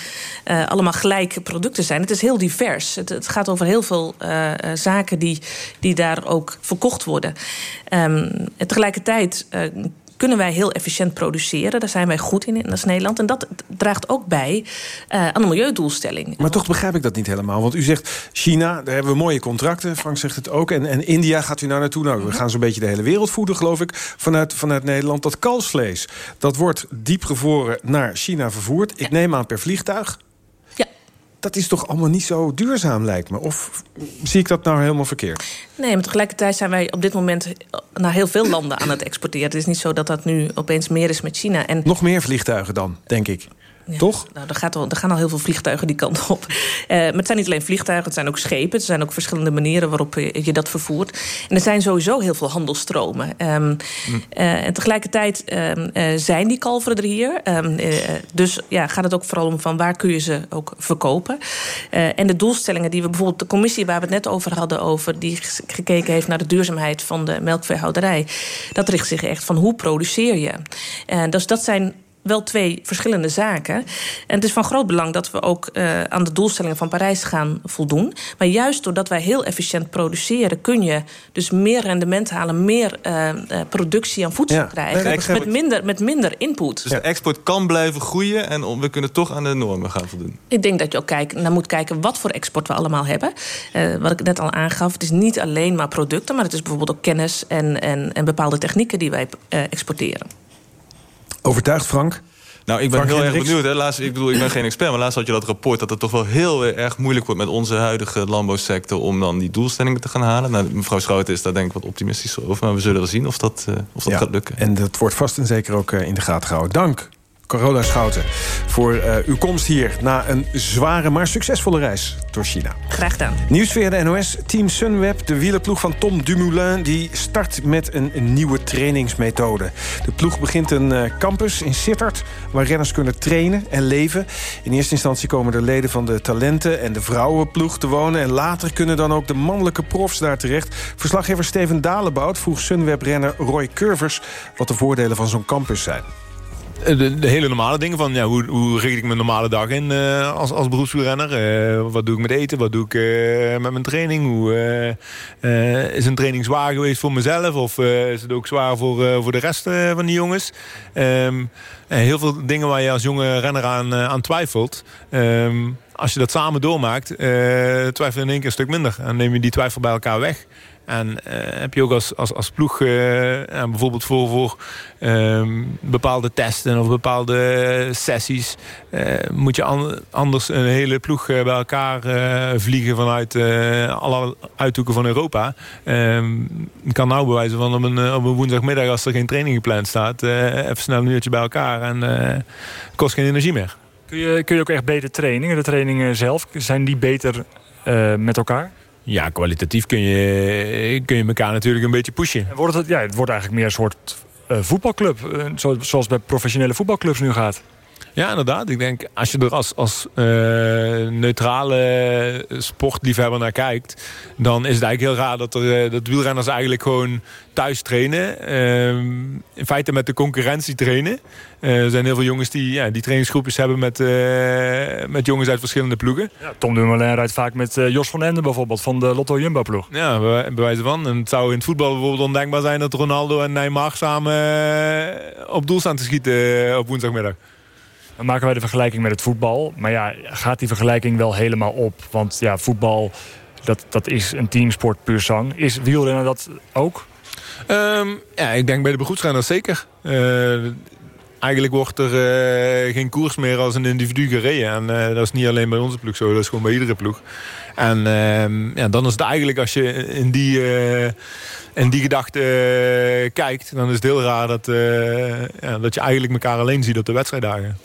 allemaal gelijke producten zijn. Het is heel divers. Het, gaat over heel veel zaken die, die daar ook verkocht worden. Um, en tegelijkertijd kunnen wij heel efficiënt produceren. Daar zijn wij goed in in Nederland. En dat draagt ook bij uh, aan de milieudoelstelling. Maar toch begrijp ik dat niet helemaal. Want u zegt China, daar hebben we mooie contracten. Frank zegt het ook. En, en India gaat u nou naartoe. Nou, we gaan zo'n beetje de hele wereld voeden, geloof ik. Vanuit, vanuit Nederland. Dat kalfsvlees, dat wordt diepgevroren naar China vervoerd. Ik neem aan per vliegtuig dat is toch allemaal niet zo duurzaam, lijkt me. Of zie ik dat nou helemaal verkeerd? Nee, maar tegelijkertijd zijn wij op dit moment naar heel veel landen aan het exporteren. Het is niet zo dat dat nu opeens meer is met China. En... Nog meer vliegtuigen dan, denk ik. Ja, Toch? Nou, er, gaat al, er gaan al heel veel vliegtuigen die kant op. Uh, maar het zijn niet alleen vliegtuigen, het zijn ook schepen. Er zijn ook verschillende manieren waarop je, je dat vervoert. En er zijn sowieso heel veel handelstromen. Um, hm. uh, en tegelijkertijd um, uh, zijn die kalveren er hier. Um, dus ja, gaat het ook vooral om van waar kun je ze ook verkopen. en de doelstellingen die we bijvoorbeeld... de commissie waar we het net over hadden... Over, die gekeken heeft naar de duurzaamheid van de melkveehouderij... dat richt zich echt van hoe produceer je. dus dat zijn wel twee verschillende zaken. En het is van groot belang dat we ook uh, aan de doelstellingen van Parijs gaan voldoen. Maar juist doordat wij heel efficiënt produceren... kun je dus meer rendement halen, meer uh, uh, productie aan voedsel ja. krijgen... Nee, met, minder, met minder input. Dus de export kan blijven groeien en we kunnen toch aan de normen gaan voldoen? Ik denk dat je ook kijk, naar moet kijken wat voor export we allemaal hebben. wat ik net al aangaf, het is niet alleen maar producten... maar het is bijvoorbeeld ook kennis en, en, en bepaalde technieken die wij exporteren. Overtuigd, Frank? Nou, ik ben Frank heel erg benieuwd. Hè. Laatst, ik bedoel, ik ben geen expert, maar laatst had je dat rapport... dat het toch wel heel erg moeilijk wordt met onze huidige landbouwsector... om dan die doelstellingen te gaan halen. Nou, mevrouw Schouten is daar denk ik wat optimistischer over. Maar we zullen wel zien of dat, uh, of dat ja, gaat lukken. En dat wordt vast en zeker ook uh, in de gaten gehouden. Dank. Carola Schouten, voor uh, uw komst hier... na een zware, maar succesvolle reis door China. Graag gedaan. Nieuws via de NOS. Team Sunweb, de wielerploeg van Tom Dumoulin... die start met een, nieuwe trainingsmethode. De ploeg begint een uh, campus in Sittard... waar renners kunnen trainen en leven. In eerste instantie komen er leden van de talenten... en de vrouwenploeg te wonen. En later kunnen dan ook de mannelijke profs daar terecht. Verslaggever Steven Dalebout vroeg Sunweb-renner Roy Curvers... wat de voordelen van zo'n campus zijn. De, de, hele normale dingen van ja, hoe, hoe richt ik mijn normale dag in uh, als, als beroepswielrenner? Uh, wat doe ik met eten? Wat doe ik met mijn training? Hoe, is een training zwaar geweest voor mezelf? Of is het ook zwaar voor, voor de rest van die jongens? Um, heel veel dingen waar je als jonge renner aan, aan twijfelt. Um, als je dat samen doormaakt, twijfel je in één keer een stuk minder. En neem je die twijfel bij elkaar weg. En uh, heb je ook als, als, als ploeg, uh, bijvoorbeeld voor, voor um, bepaalde testen of bepaalde sessies, moet je an anders een hele ploeg bij elkaar vliegen vanuit alle uithoeken van Europa. Ik kan nou bewijzen van op een, op een woensdagmiddag als er geen training gepland staat, even snel een uurtje bij elkaar en kost geen energie meer. Kun je, kun je ook echt beter trainen? De trainingen zelf, zijn die beter met elkaar? Ja, kwalitatief kun je, kun je elkaar natuurlijk een beetje pushen. Wordt het, ja, het wordt eigenlijk meer een soort uh, voetbalclub. Uh, zoals bij professionele voetbalclubs nu gaat. Ja, inderdaad. Ik denk, als je er als, als uh, neutrale sportliefhebber naar kijkt... dan is het eigenlijk heel raar dat, er, dat wielrenners eigenlijk gewoon thuis trainen. Uh, in feite met de concurrentie trainen. Uh, er zijn heel veel jongens die, ja, die trainingsgroepjes hebben met, met jongens uit verschillende ploegen. Ja, Tom Dumoulin rijdt vaak met Jos van Ende bijvoorbeeld van de Lotto Jumbo-ploeg. Ja, bij wijze van. En het zou in het voetbal bijvoorbeeld ondenkbaar zijn... dat Ronaldo en Neymar samen op doel staan te schieten op woensdagmiddag. Dan maken wij de vergelijking met het voetbal. Maar ja, gaat die vergelijking wel helemaal op? Want ja, voetbal, dat, dat is een teamsport puur zang. Is wielrennen dat ook? Um, ja, ik denk bij de begroetsrenners zeker. Uh, eigenlijk wordt er uh, geen koers meer als een individu gereden. En uh, dat is niet alleen bij onze ploeg zo, dat is gewoon bij iedere ploeg. En uh, ja, dan is het eigenlijk als je in die, in die gedachte kijkt... dan is het heel raar dat, ja, dat je eigenlijk elkaar alleen ziet op de wedstrijddagen.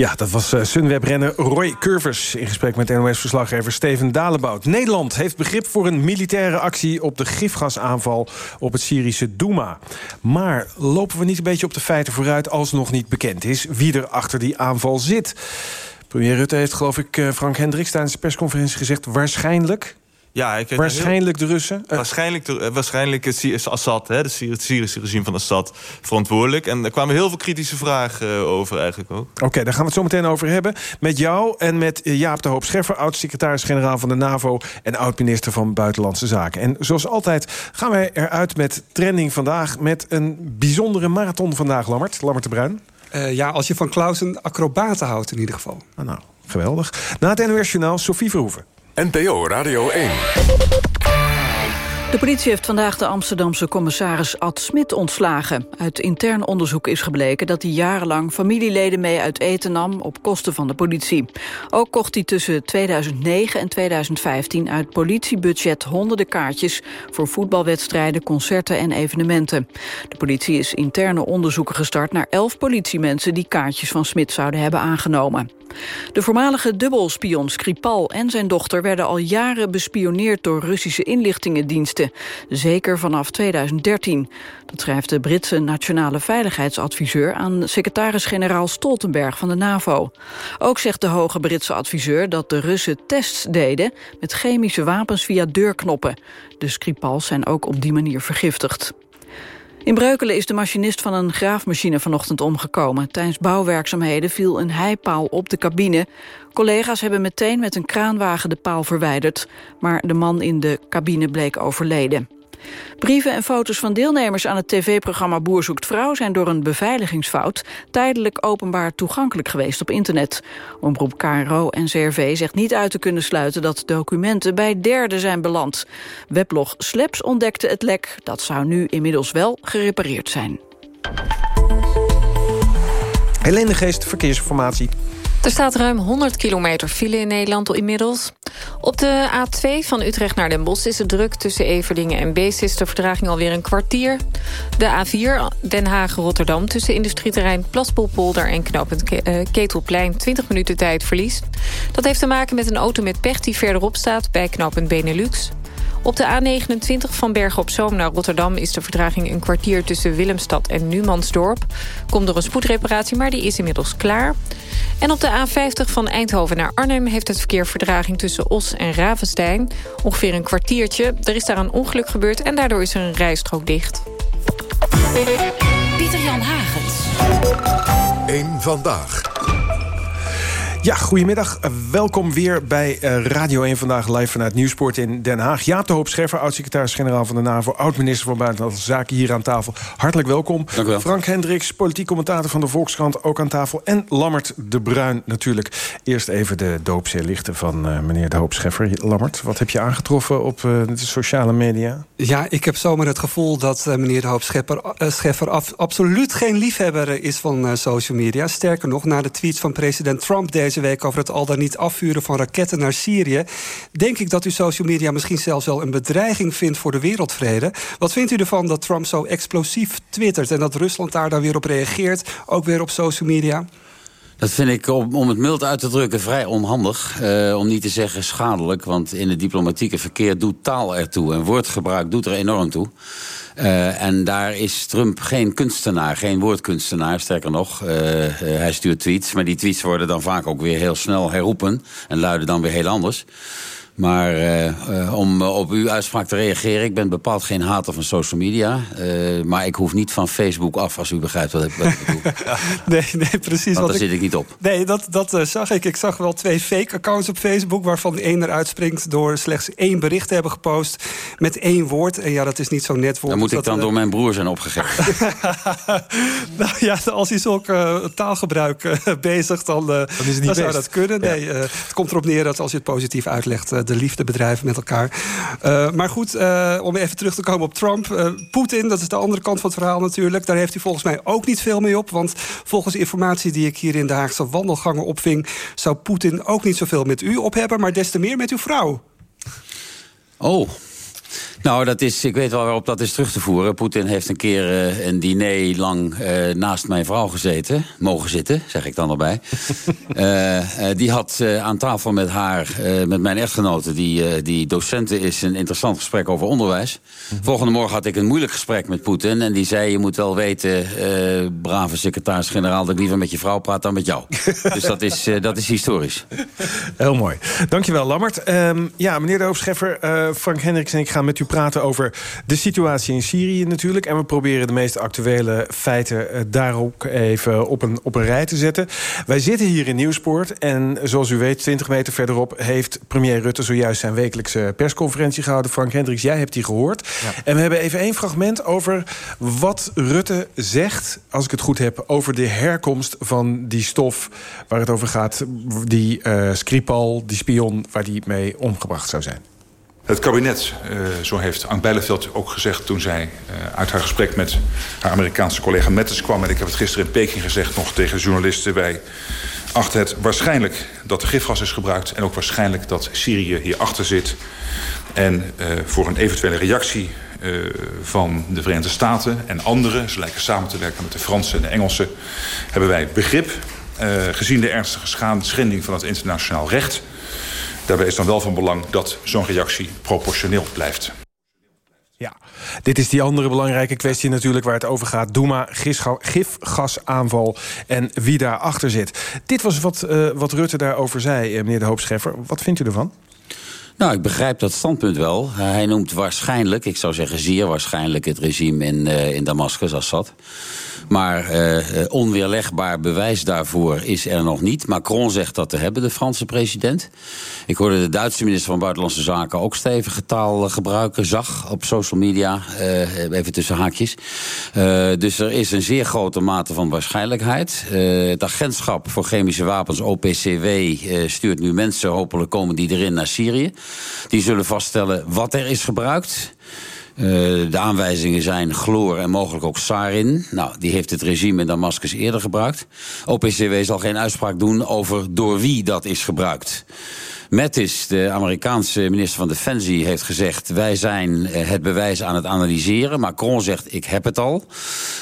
Ja, dat was uh, Sunweb-renner Roy Curvers... in gesprek met NOS-verslaggever Steven Dalebout. Nederland heeft begrip voor een militaire actie... op de gifgasaanval op het Syrische Douma. Maar lopen we niet een beetje op de feiten vooruit... als nog niet bekend is wie er achter die aanval zit? Premier Rutte heeft, geloof ik, uh, Frank Hendricks... tijdens de persconferentie gezegd... waarschijnlijk ja, ik waarschijnlijk de Russen? Waarschijnlijk, de, waarschijnlijk is Assad, hè, het Syrische regime van Assad, verantwoordelijk. En er kwamen heel veel kritische vragen over eigenlijk ook. Oké, daar gaan we het zo meteen over hebben. Met jou en met Jaap de Hoop Scheffer, oud-secretaris-generaal van de NAVO... en oud-minister van Buitenlandse Zaken. En zoals altijd gaan wij eruit met trending vandaag... met een bijzondere marathon vandaag, Lammert. Lammert de Bruin. Uh, ja, als je van Klaus een acrobaten houdt in ieder geval. Ah, nou, geweldig. Na het NOS-journaal, Sophie Verhoeven. NPO Radio 1. De politie heeft vandaag de Amsterdamse commissaris Ad Smit ontslagen. Uit intern onderzoek is gebleken dat hij jarenlang familieleden mee uit eten nam op kosten van de politie. Ook kocht hij tussen 2009 en 2015 uit politiebudget honderden kaartjes voor voetbalwedstrijden, concerten en evenementen. De politie is interne onderzoeken gestart naar elf politiemensen die kaartjes van Smit zouden hebben aangenomen. De voormalige dubbelspion Skripal en zijn dochter werden al jaren bespioneerd door Russische inlichtingendiensten. Zeker vanaf 2013. Dat schrijft de Britse nationale veiligheidsadviseur aan secretaris-generaal Stoltenberg van de NAVO. Ook zegt de hoge Britse adviseur dat de Russen tests deden met chemische wapens via deurknoppen. De Skripals zijn ook op die manier vergiftigd. In Breukelen is de machinist van een graafmachine vanochtend omgekomen. Tijdens bouwwerkzaamheden viel een heipaal op de cabine. Collega's hebben meteen met een kraanwagen de paal verwijderd. Maar de man in de cabine bleek overleden. Brieven en foto's van deelnemers aan het tv-programma Boer zoekt vrouw... zijn door een beveiligingsfout tijdelijk openbaar toegankelijk geweest op internet. Omroep KRO en CRV zegt niet uit te kunnen sluiten... dat documenten bij derden zijn beland. Weblog Sleps ontdekte het lek. Dat zou nu inmiddels wel gerepareerd zijn. Helene Geest, verkeersinformatie. Er staat ruim 100 kilometer file in Nederland inmiddels. Op de A2 van Utrecht naar Den Bosch is het druk. Tussen Everdingen en Beest is de vertraging alweer een kwartier. De A4 Den Haag-Rotterdam tussen industrieterrein Plaspolpolder... en knooppunt Ketelplein 20 minuten tijd verlies. Dat heeft te maken met een auto met pech die verderop staat... bij knooppunt Benelux. Op de A29 van Bergen op Zoom naar Rotterdam... is de vertraging een kwartier tussen Willemstad en Numansdorp. Komt door een spoedreparatie, maar die is inmiddels klaar. En op de A50 van Eindhoven naar Arnhem... heeft het verkeer vertraging tussen Os en Ravenstein. Ongeveer een kwartiertje. Er is daar een ongeluk gebeurd en daardoor is er een rijstrook dicht. Pieter-Jan Hagens. Eén vandaag. Ja, goedemiddag. Welkom weer bij eh, Radio 1 Vandaag live vanuit Nieuwsport in Den Haag. Jaap de Hoop Scheffer, oud-secretaris-generaal van de NAVO... oud-minister van Buitenlandse Zaken hier aan tafel. Hartelijk welkom. Dank u wel. Frank Hendricks, politiek commentator van de Volkskrant, ook aan tafel. En Lammert de Bruin natuurlijk. Eerst even de doopzeelichten van uh, meneer de Hoop Scheffer. Lammert, wat heb je aangetroffen op uh, de sociale media? Ja, ik heb zomaar het gevoel dat meneer de Hoop Scheffer, Scheffer af, absoluut geen liefhebber is van social media. Sterker nog, na de tweets van president Trump... deze deze week over het al dan niet afvuren van raketten naar Syrië... denk ik dat u social media misschien zelfs wel een bedreiging vindt voor de wereldvrede. Wat vindt u ervan dat Trump zo explosief twittert... en dat Rusland daar dan weer op reageert, ook weer op social media? Dat vind ik, om, het mild uit te drukken, vrij onhandig. Uh, om niet te zeggen schadelijk. Want in het diplomatieke verkeer doet taal ertoe. En woordgebruik doet er enorm toe. Uh, en daar is Trump geen kunstenaar, geen woordkunstenaar. Sterker nog, uh, hij stuurt tweets. Maar die tweets worden dan vaak ook weer heel snel herroepen. En luiden dan weer heel anders. Maar uh, om op uw uitspraak te reageren... ik ben bepaald geen hater van social media. Uh, maar ik hoef niet van Facebook af, als u begrijpt wat ik, wat ik bedoel. <laughs> nee, nee, precies. Want daar ik, zit ik niet op. Nee, dat, dat uh, zag ik. Ik zag wel twee fake-accounts op Facebook... waarvan de een eruit springt door slechts één bericht te hebben gepost... met één woord. En ja, dat is niet zo net woord. Dan moet dus ik dan door mijn broer zijn opgegeven. <laughs> nou ja, als hij zulk taalgebruik bezigt... dan, dan, is het niet dan zou dat kunnen. Nee, ja. het komt erop neer dat als je het positief uitlegt de liefde bedrijven met elkaar. Uh, maar goed, uh, om even terug te komen op Trump. Uh, Poetin, dat is de andere kant van het verhaal natuurlijk. Daar heeft u volgens mij ook niet veel mee op. Want volgens informatie die ik hier in de Haagse wandelgangen opving... zou Poetin ook niet zoveel met u op hebben, maar des te meer met uw vrouw. Oh, nou, dat is, ik weet wel waarop dat is terug te voeren. Poetin heeft een keer uh, een diner lang uh, naast mijn vrouw gezeten. Mogen zitten, zeg ik dan erbij. uh, <laughs> die had aan tafel met haar, met mijn echtgenote... die, die docenten is, een interessant gesprek over onderwijs. Mhm. Volgende morgen had ik een moeilijk gesprek met Poetin. En die zei, je moet wel weten, brave secretaris-generaal... dat ik liever met je vrouw praat dan met jou. <laughs> dus dat is, dat is historisch. Heel mooi. Dankjewel, Lammert. Um, ja, meneer de hoofdscheffer, Frank Hendricks en ik gaan met u praten over de situatie in Syrië natuurlijk. En we proberen de meest actuele feiten uh, daar ook even op een, op een rij te zetten. Wij zitten hier in Nieuwspoort. En zoals u weet, 20 meter verderop heeft premier Rutte zojuist zijn wekelijkse persconferentie gehouden. Frank Hendricks, jij hebt die gehoord. Ja. En we hebben even één fragment over wat Rutte zegt, als ik het goed heb, over de herkomst van die stof waar het over gaat. Die uh, Skripal, die spion, waar die mee omgebracht zou zijn. Het kabinet, uh, zo heeft Ank Bijleveld ook gezegd... toen zij uh, uit haar gesprek met haar Amerikaanse collega Mettes kwam... en ik heb het gisteren in Peking gezegd nog tegen journalisten... wij achten het waarschijnlijk dat er gifgas is gebruikt... en ook waarschijnlijk dat Syrië hierachter zit. En uh, voor een eventuele reactie van de Verenigde Staten en anderen... ze lijken samen te werken met de Fransen en de Engelsen... hebben wij begrip, gezien de ernstige schending van het internationaal recht... Daarbij is dan wel van belang dat zo'n reactie proportioneel blijft. Ja, dit is die andere belangrijke kwestie natuurlijk waar het over gaat. Doema, gifgasaanval en wie daarachter zit. Dit was wat, uh, wat Rutte daarover zei, meneer de Hoopscheffer. Wat vindt u ervan? Nou, ik begrijp dat standpunt wel. Hij noemt waarschijnlijk, ik zou zeggen zeer waarschijnlijk... het regime in, uh, in Damascus, Assad. Maar uh, onweerlegbaar bewijs daarvoor is er nog niet. Macron zegt dat te hebben, de Franse president. Ik hoorde de Duitse minister van Buitenlandse Zaken ook stevige taal gebruiken. Zag op social media, uh, even tussen haakjes. Dus er is een zeer grote mate van waarschijnlijkheid. het agentschap voor chemische wapens, OPCW, stuurt nu mensen, hopelijk komen die erin naar Syrië. Die zullen vaststellen wat er is gebruikt. Uh, de aanwijzingen zijn chloor en mogelijk ook sarin. Nou, die heeft het regime in Damascus eerder gebruikt. OPCW zal geen uitspraak doen over door wie dat is gebruikt. Mattis, de Amerikaanse minister van Defensie, heeft gezegd... wij zijn het bewijs aan het analyseren. Macron zegt, ik heb het al.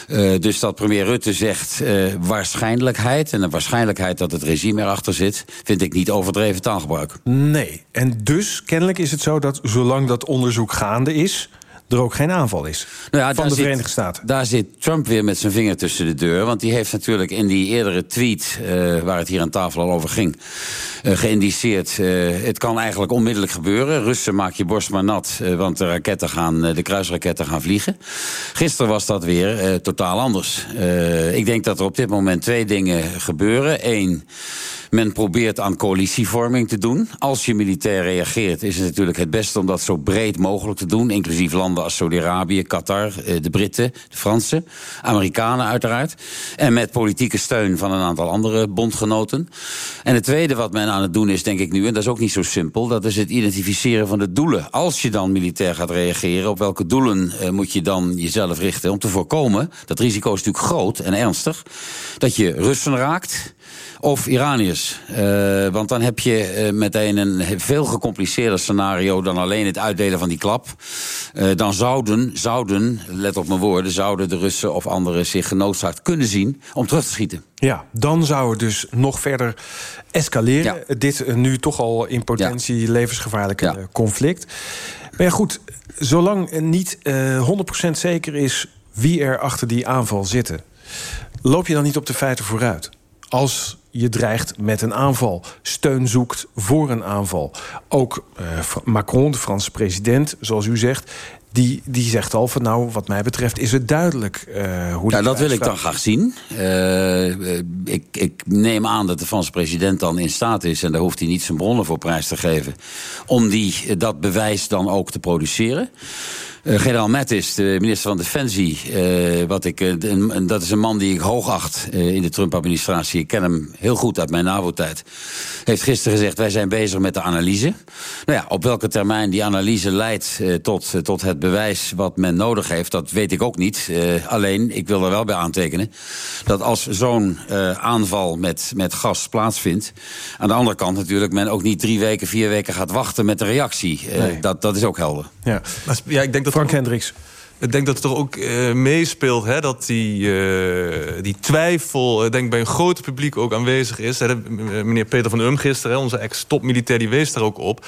Uh, dus dat premier Rutte zegt waarschijnlijkheid... en de waarschijnlijkheid dat het regime erachter zit... vind ik niet overdreven taalgebruik. Nee, en dus kennelijk is het zo dat zolang dat onderzoek gaande is er ook geen aanval is nou ja, van de Verenigde zit, Staten. Daar zit Trump weer met zijn vinger tussen de deur. Want die heeft natuurlijk in die eerdere tweet... Uh, waar het hier aan tafel al over ging... Uh, geïndiceerd, uh, het kan eigenlijk onmiddellijk gebeuren. Russen maak je borst maar nat, want de, raketten gaan, de kruisraketten gaan vliegen. Gisteren was dat weer totaal anders. ik denk dat er op dit moment twee dingen gebeuren. Eén... Men probeert aan coalitievorming te doen. Als je militair reageert is het natuurlijk het beste om dat zo breed mogelijk te doen. Inclusief landen als Saudi-Arabië, Qatar, eh, de Britten, de Fransen. Amerikanen uiteraard. En met politieke steun van een aantal andere bondgenoten. En het tweede wat men aan het doen is, denk ik nu, en dat is ook niet zo simpel... dat is het identificeren van de doelen. Als je dan militair gaat reageren, op welke doelen uh, moet je dan jezelf richten... om te voorkomen, dat risico is natuurlijk groot en ernstig... dat je Russen raakt of Iraniërs. Uh, want dan heb je uh, meteen een veel gecompliceerder scenario dan alleen het uitdelen van die klap. Uh, dan zouden, zouden, let op mijn woorden, zouden de Russen of anderen zich genoodzaakt kunnen zien om terug te schieten. Ja, dan zou het dus nog verder escaleren. Ja. Dit nu toch al in potentie ja. levensgevaarlijke ja. conflict. Maar ja, goed, zolang niet 100% zeker is wie er achter die aanval zitten, loop je dan niet op de feiten vooruit? Als je dreigt met een aanval, steun zoekt voor een aanval. Ook uh, Macron, de Franse president, zoals u zegt, die, die zegt al van nou, wat mij betreft is het duidelijk uh, hoe Ja, dat wil ik dan graag zien. Uh, ik, ik neem aan dat de Franse president dan in staat is... en daar hoeft hij niet zijn bronnen voor prijs te geven... om die, dat bewijs dan ook te produceren. Uh, generaal Mattis, de minister van Defensie, uh, wat ik, een, dat is een man die ik hoog acht in de Trump-administratie. Ik ken hem heel goed uit mijn NAVO-tijd. Heeft gisteren gezegd, wij zijn bezig met de analyse. Nou ja, op welke termijn die analyse leidt tot, tot het bewijs wat men nodig heeft, dat weet ik ook niet. alleen, ik wil er wel bij aantekenen, dat als zo'n aanval met, met gas plaatsvindt, aan de andere kant natuurlijk men ook niet drie weken, vier weken gaat wachten met de reactie. Nee. dat, dat is ook helder. Ja, ja ik denk dat Frank Hendricks. Ik denk dat het toch ook uh, meespeelt hè, dat die, uh, die twijfel uh, denk bij een groot publiek ook aanwezig is. Hè, meneer Peter van Um gisteren, hè, onze ex-topmilitair, die wees daar ook op.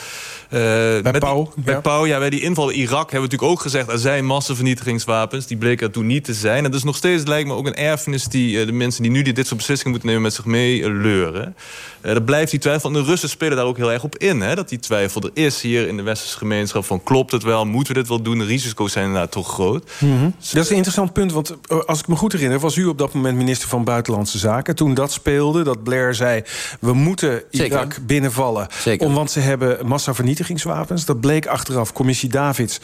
bij met Pauw? Die, bij ja. Pauw, ja, bij die inval in Irak hebben we natuurlijk ook gezegd... er zijn massavernietigingswapens, die bleken er toen niet te zijn. En dat is nog steeds, lijkt me, ook een erfenis... die de mensen die nu dit soort beslissingen moeten nemen... met zich mee leuren. Er blijft die twijfel, en de Russen spelen daar ook heel erg op in. Hè, dat die twijfel er is hier in de westerse gemeenschap... van klopt het wel, moeten we dit wel doen? De risico's zijn inderdaad toch groot. Mm -hmm. Dat is een interessant punt, want als ik me goed herinner... was u op dat moment minister van Buitenlandse Zaken. Toen dat speelde, dat Blair zei... we moeten Irak Zeker. binnenvallen, Zeker. Om, want ze hebben massavernietigingswapens. Dat bleek achteraf, commissie Davids,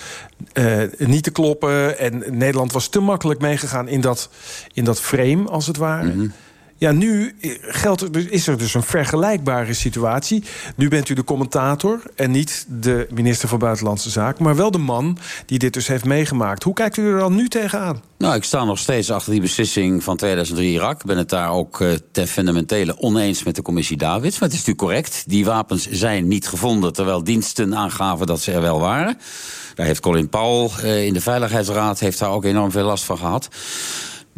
uh, niet te kloppen... en Nederland was te makkelijk meegegaan in dat, in dat frame, als het ware... Mm -hmm. Ja, nu geldt, is er dus een vergelijkbare situatie. Nu bent u de commentator en niet de minister van Buitenlandse Zaken... maar wel de man die dit dus heeft meegemaakt. Hoe kijkt u er dan nu tegenaan? Nou, ik sta nog steeds achter die beslissing van 2003 Irak. Ik ben het daar ook uh, ten fundamentele oneens met de commissie Davids. Maar het is natuurlijk correct. Die wapens zijn niet gevonden... terwijl diensten aangaven dat ze er wel waren. Daar heeft Colin Powell uh, in de Veiligheidsraad heeft daar ook enorm veel last van gehad.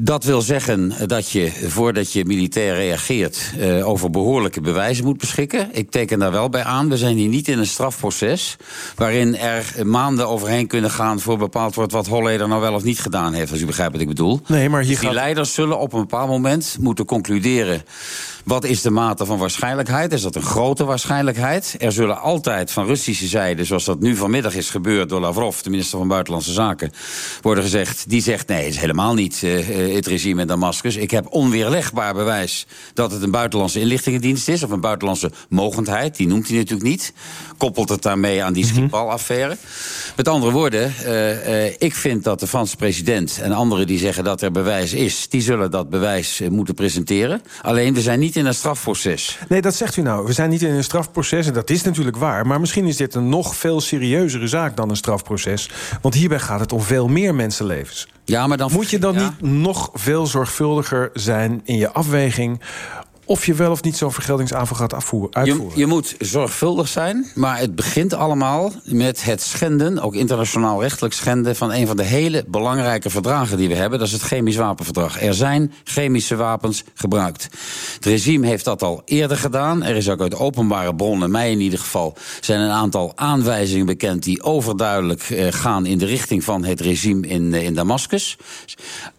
Dat wil zeggen dat je, voordat je militair reageert... Uh, over behoorlijke bewijzen moet beschikken. Ik teken daar wel bij aan. We zijn hier niet in een strafproces... waarin er maanden overheen kunnen gaan... voor bepaald wordt wat Holleder nou wel of niet gedaan heeft... als u begrijpt wat ik bedoel. Nee, maar hier dus die gaat... leiders zullen op een bepaald moment moeten concluderen... Wat is de mate van waarschijnlijkheid? Is dat een grote waarschijnlijkheid? Er zullen altijd van Russische zijde, zoals dat nu vanmiddag is gebeurd door Lavrov, de minister van Buitenlandse Zaken, worden gezegd, die zegt nee, het is helemaal niet uh, het regime in Damascus. Ik heb onweerlegbaar bewijs dat het een buitenlandse inlichtingendienst is, of een buitenlandse mogendheid, die noemt hij natuurlijk niet. Koppelt het daarmee aan die Skripal-affaire. Met andere woorden, uh, uh, ik vind dat de Franse president en anderen die zeggen dat er bewijs is, die zullen dat bewijs moeten presenteren. Alleen, we zijn niet in een strafproces. Nee, dat zegt u nou. We zijn niet in een strafproces en dat is natuurlijk waar. Maar misschien is dit een nog veel serieuzere zaak dan een strafproces. Want hierbij gaat het om veel meer mensenlevens. Ja, maar dan... Moet je dan ja. niet nog veel zorgvuldiger zijn in je afweging of je wel of niet zo'n vergeldingsaanval gaat afvoeren, uitvoeren. Je, je, moet zorgvuldig zijn, maar het begint allemaal met het schenden... ook internationaal rechtelijk schenden... van een van de hele belangrijke verdragen die we hebben. Dat is het chemisch wapenverdrag. Er zijn chemische wapens gebruikt. Het regime heeft dat al eerder gedaan. Er is ook uit openbare bronnen, mij in ieder geval... zijn een aantal aanwijzingen bekend die overduidelijk uh, gaan... in de richting van het regime in, uh, in Damascus.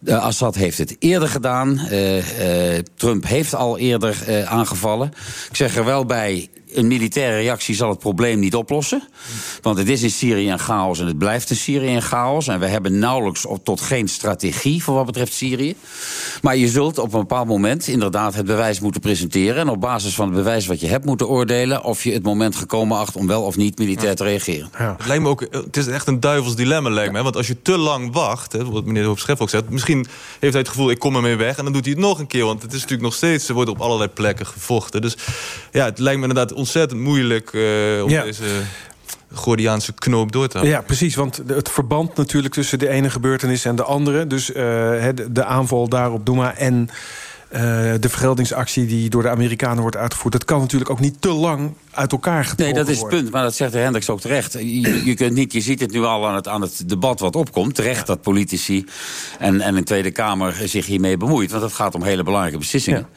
Uh, Assad heeft het eerder gedaan. Trump heeft al eerder uh, aangevallen. Ik zeg er wel bij, een militaire reactie zal het probleem niet oplossen. Want het is in Syrië een chaos en het blijft in Syrië een chaos. En we hebben nauwelijks tot geen strategie voor wat betreft Syrië. Maar je zult op een bepaald moment inderdaad het bewijs moeten presenteren. En op basis van het bewijs wat je hebt moeten oordelen... of je het moment gekomen acht om wel of niet militair te reageren. Ja. Het, lijkt me ook, het is echt een duivels dilemma, lijkt me. Want als je te lang wacht, hè, wat meneer Hoop Schef ook zegt... misschien heeft hij het gevoel, ik kom ermee weg. En dan doet hij het nog een keer. Want het is natuurlijk nog steeds, er wordt op allerlei plekken gevochten. Dus ja, het lijkt me inderdaad ontzettend moeilijk uh, om ja. deze Gordiaanse knoop door te houden. Ja, precies. Want het verband natuurlijk tussen de ene gebeurtenis en de andere... dus uh, de aanval daar op Douma en de vergeldingsactie die door de Amerikanen wordt uitgevoerd... dat kan natuurlijk ook niet te lang uit elkaar getrokken Nee, dat is het punt. Maar dat zegt de Hendricks ook terecht. Je, je, kunt niet, je ziet het nu al aan het, aan het debat wat opkomt. Terecht dat politici en, en een Tweede Kamer zich hiermee bemoeit. Want het gaat om hele belangrijke beslissingen.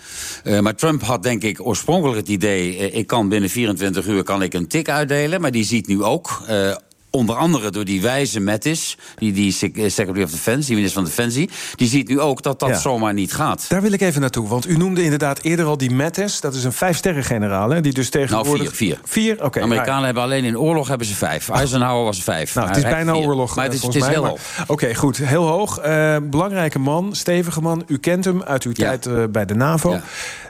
Uh, maar Trump had denk ik oorspronkelijk het idee... Uh, ik kan binnen 24 uur kan ik een tik uitdelen. Maar die ziet nu ook... Uh, onder andere door die wijze Mattis, die, die Secretary of Defense, die minister van Defensie... die ziet nu ook dat dat Ja. zomaar niet gaat. Daar wil ik even naartoe, want u noemde inderdaad eerder al die Mattis. Dat is een vijfsterren-generaal, hè? Die dus Nou, tegenwoordig... vier. vier. Vier? Oké. Amerikanen nou, hebben alleen in oorlog hebben ze vijf. Eisenhower was vijf. Nou, het is bijna vier. oorlog, Maar het eh, is, het volgens is mij, heel maar- hoog. Oké, goed. Heel hoog. Eh, belangrijke man, stevige man. U kent hem uit uw tijd eh, bij de NAVO.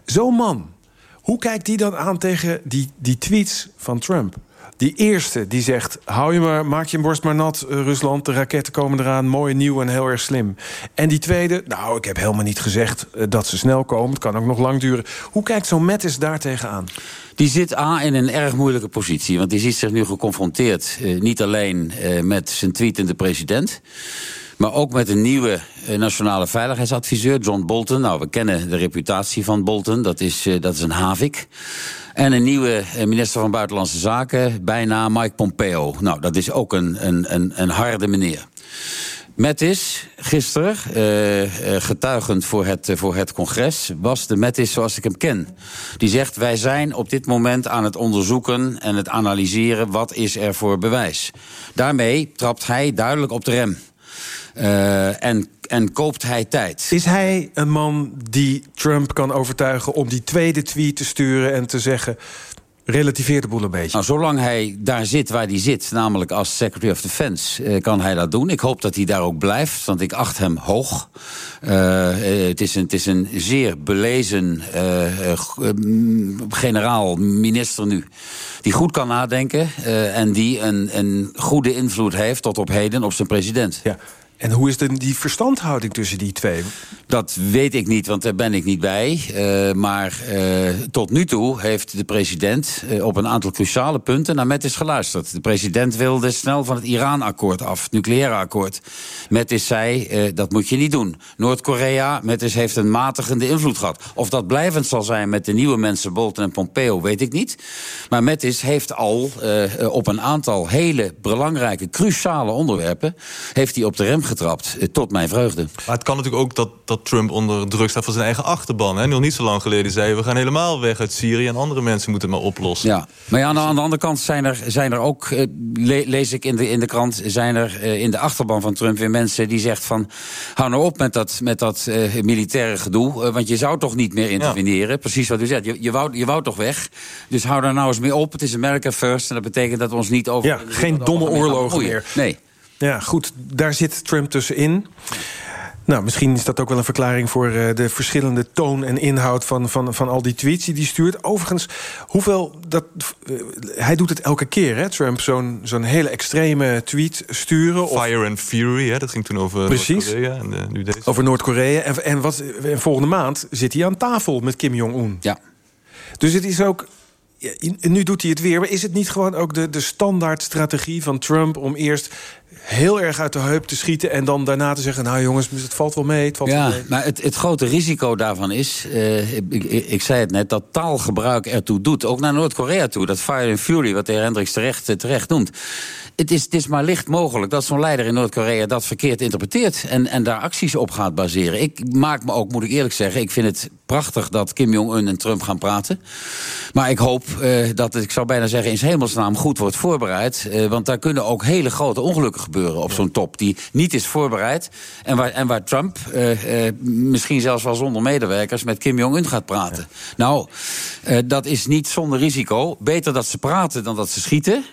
Zo'n man, hoe kijkt die dan aan tegen die, die tweets van Trump? Die eerste die zegt: hou je maar, maak je borst maar nat, eh, Rusland. De raketten komen eraan, mooi nieuw en heel erg slim. En die tweede, nou, ik heb helemaal niet gezegd eh, dat ze snel komen. Het kan ook nog lang duren. Hoe kijkt zo'n Mattis daar tegenaan? Die zit A in een erg moeilijke positie. Want die ziet zich nu geconfronteerd eh, niet alleen met zijn tweetende president. Maar ook met een nieuwe nationale veiligheidsadviseur, John Bolton. Nou, we kennen de reputatie van Bolton, dat is, dat is een havik. En een nieuwe eh, minister van Buitenlandse Zaken, bijna Mike Pompeo. Nou, dat is ook een, een, een, een harde meneer. Mattis, gisteren, eh, eh, getuigend voor het, voor het congres, was de Mattis zoals ik hem ken. Die zegt, wij zijn op dit moment aan het onderzoeken en het analyseren... wat is er voor bewijs. Daarmee trapt hij duidelijk op de rem. En, en koopt hij tijd. Is hij een man die Trump kan overtuigen om die tweede tweet te sturen en te zeggen: relativeer de boel een beetje? Nou, zolang hij daar zit waar hij zit, namelijk als Secretary of Defense, eh, kan hij dat doen. Ik hoop dat hij daar ook blijft, want ik acht hem hoog. Eh, eh, het, is een, het is een zeer belezen eh, generaal, minister nu. Die goed kan nadenken en die een, een goede invloed heeft tot op heden op zijn president. Ja. En hoe is de, die verstandhouding tussen die twee? Dat weet ik niet, want daar ben ik niet bij. Eh, maar eh, tot nu toe heeft de president eh, op een aantal cruciale punten naar Mattis geluisterd. De president wilde snel van het Iran-akkoord af, het nucleaire akkoord. Mattis zei, eh, dat moet je niet doen. Noord-Korea, Mattis heeft een matigende invloed gehad. Of dat blijvend zal zijn met de nieuwe mensen Bolton en Pompeo, weet ik niet. Maar Mattis heeft al op een aantal hele belangrijke, cruciale onderwerpen... heeft hij op de rem getrapt, eh, tot mijn vreugde. Maar het kan natuurlijk ook dat, dat Trump onder druk staat van zijn eigen achterban. Hè? Nog niet zo lang geleden zei hij, we gaan helemaal weg uit Syrië... en andere mensen moeten het maar oplossen. Ja, maar ja, aan, de, aan de andere kant zijn er, zijn er ook, eh, le- lees ik in de, in de krant... zijn er eh, in de achterban van Trump weer mensen die zegt van... hou nou op met dat, met dat militaire gedoe, want je zou toch niet meer interveneren. Precies wat u zegt, je, je, wou, je wou toch weg. Dus hou daar nou eens mee op, het is America first... en dat betekent dat we ons niet over... Ja, geen domme oorlogen meer. Nee. Ja, goed, daar zit Trump tussenin. Nou, misschien is dat ook wel een verklaring voor eh, de verschillende toon en inhoud van, van, van al die tweets die hij stuurt. Overigens, hoeveel dat. eh, hij doet het elke keer, hè, Trump, zo'n zo'n hele extreme tweet sturen. Of Fire and Fury, hè? dat ging toen over Precies. Noord-Korea. En eh, nu deze. over Noord-Korea. En, en, wat, en volgende maand zit hij aan tafel met Kim Jong-un. Ja. Dus het is ook. ja, nu doet hij het weer. Maar is het niet gewoon ook de, de standaardstrategie van Trump om eerst heel erg uit de heup te schieten en dan daarna te zeggen: Nou jongens, het valt wel mee. Het valt wel Ja, mee. maar het, het grote risico daarvan is, eh, ik, ik, ik zei het net, dat taalgebruik ertoe doet. Ook naar Noord-Korea toe, dat Fire and Fury, wat de heer Hendricks terecht, eh, terecht noemt. Het is, het is maar licht mogelijk dat zo'n leider in Noord-Korea dat verkeerd interpreteert... En, en daar acties op gaat baseren. Ik maak me ook, moet ik eerlijk zeggen, ik vind het prachtig... dat Kim Jong-un en Trump gaan praten. Maar ik hoop eh, dat het, ik zou bijna zeggen, in 's hemelsnaam goed wordt voorbereid. want daar kunnen ook hele grote ongelukken gebeuren op zo'n top... die niet is voorbereid en waar, en waar Trump eh, eh, misschien zelfs wel zonder medewerkers... met Kim Jong-un gaat praten. Nou, eh, dat is niet zonder risico. Beter dat ze praten dan dat ze schieten.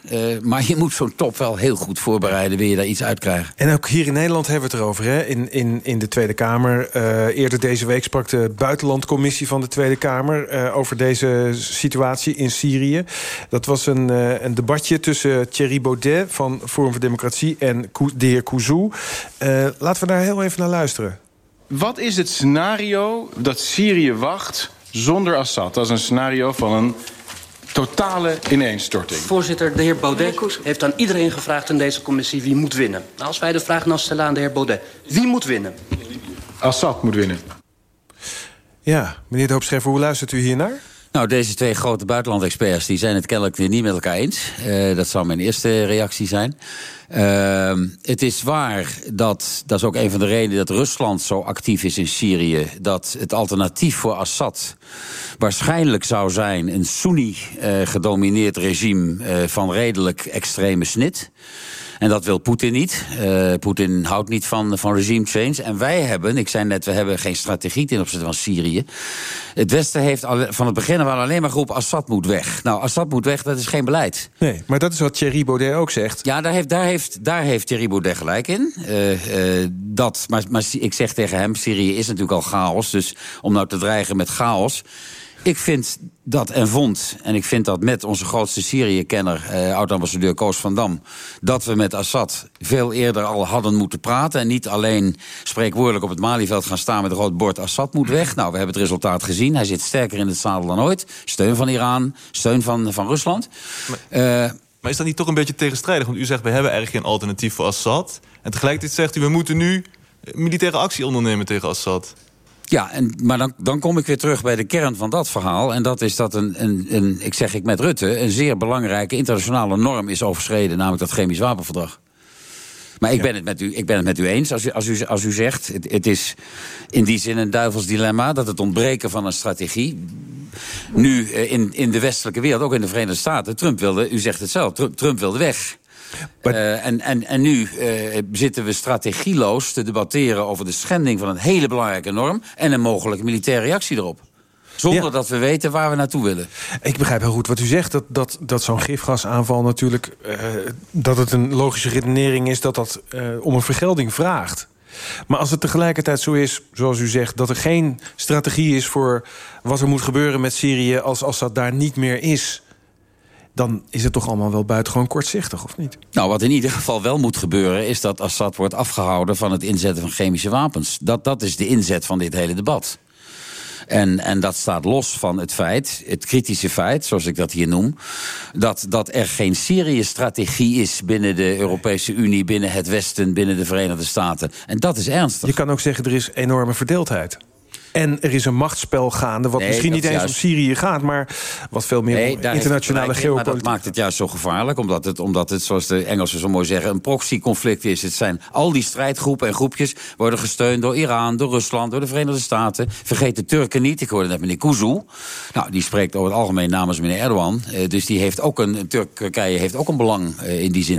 Maar je moet zo'n top wel heel goed voorbereiden... wil je daar iets uit krijgen. En ook hier in Nederland hebben we het erover, hè? In, in, in de Tweede Kamer. Eerder deze week sprak de buitenlandcommissie van de Tweede Kamer... over deze situatie in Syrië. Dat was een, een debatje tussen Thierry Baudet van Forum voor Democratie... en de heer Kouzou. Eh, laten we daar heel even naar luisteren. Wat is het scenario dat Syrië wacht zonder Assad? Dat is een scenario van een totale ineenstorting. Voorzitter, de heer Baudet heeft aan iedereen gevraagd in deze commissie wie moet winnen. Nou, als wij de vraag nou stellen aan de heer Baudet, wie moet winnen? Assad moet winnen. Ja, meneer de Hoopscheffer, hoe luistert u hier naar? Nou, deze twee grote buitenlandexperts die zijn het kennelijk niet met elkaar eens. Uh, dat zou mijn eerste reactie zijn. Uh, het is waar dat, dat is ook een van de redenen dat Rusland zo actief is in Syrië. Dat het alternatief voor Assad waarschijnlijk zou zijn een Sunni-gedomineerd uh, regime uh, van redelijk extreme snit. En dat wil Poetin niet. Uh, Poetin houdt niet van, van regime change. En wij hebben, ik zei net, we hebben geen strategie ten opzichte van Syrië. Het Westen heeft al, van het begin af alleen maar geroepen... Assad moet weg. Nou, Assad moet weg, dat is geen beleid. Nee, maar dat is wat Thierry Baudet ook zegt. Ja, daar heeft, daar heeft, daar heeft Thierry Baudet gelijk in. Uh, uh, dat, maar, maar ik zeg tegen hem, Syrië is natuurlijk al chaos. Dus om nou te dreigen met chaos... Ik vind dat en vond, en ik vind dat met onze grootste Syrië-kenner... Eh, oud-ambassadeur Koos van Dam... dat we met Assad veel eerder al hadden moeten praten... en niet alleen spreekwoordelijk op het Malieveld gaan staan... met een groot bord Assad moet weg. Nou, we hebben het resultaat gezien. Hij zit sterker in het zadel dan ooit. Steun van Iran, steun van, van Rusland. Maar, uh, maar is dat niet toch een beetje tegenstrijdig? Want u zegt, we hebben eigenlijk geen alternatief voor Assad. En tegelijkertijd zegt u, we moeten nu militaire actie ondernemen tegen Assad. Ja, en, maar dan, dan kom ik weer terug bij de kern van dat verhaal. En dat is dat een, een, een, ik zeg ik met Rutte, een zeer belangrijke internationale norm is overschreden, namelijk dat chemisch wapenverdrag. Maar ik ben het met u, ik ben het met u eens als u, als u, als u zegt. Het, het is in die zin een duivels dilemma dat het ontbreken van een strategie. Nu in, in de westelijke wereld, ook in de Verenigde Staten, Trump wilde, u zegt het zelf, Trump wilde weg. Uh, en, en, en nu uh, zitten we strategieloos te debatteren over de schending van een hele belangrijke norm en een mogelijke militaire reactie erop. Zonder ja. dat we weten waar we naartoe willen. Ik begrijp heel goed wat u zegt. Dat, dat, dat zo'n gifgasaanval natuurlijk... Uh, dat het een logische redenering is dat dat om een vergelding vraagt. Maar als het tegelijkertijd zo is, zoals u zegt... dat er geen strategie is voor wat er moet gebeuren met Syrië... als, als dat daar niet meer is dan is het toch allemaal wel buitengewoon kortzichtig, of niet? Nou, wat in ieder geval wel moet gebeuren... is dat Assad wordt afgehouden van het inzetten van chemische wapens. Dat, dat is de inzet van dit hele debat. En, en dat staat los van het feit, het kritische feit, zoals ik dat hier noem... dat, dat er geen Syrië-strategie is binnen de Europese Unie... binnen het Westen, binnen de Verenigde Staten. En dat is ernstig. Je kan ook zeggen, er is enorme verdeeldheid. En er is een machtsspel gaande, wat Nee, misschien niet eens juist. om Syrië gaat... maar wat veel meer Nee, om internationale in, Maar geopolitiek. dat maakt het juist zo gevaarlijk, omdat het, omdat het, zoals de Engelsen zo mooi zeggen, een proxy-conflict is. Het zijn al die strijdgroepen en groepjes worden gesteund door Iran, door Rusland, door de Verenigde Staten. Vergeet de Turken niet. Ik hoorde net meneer Kuzu. Nou, die spreekt over het algemeen namens meneer Erdogan. Eh, dus die heeft ook een, Turkije heeft ook een belang eh, in die zin.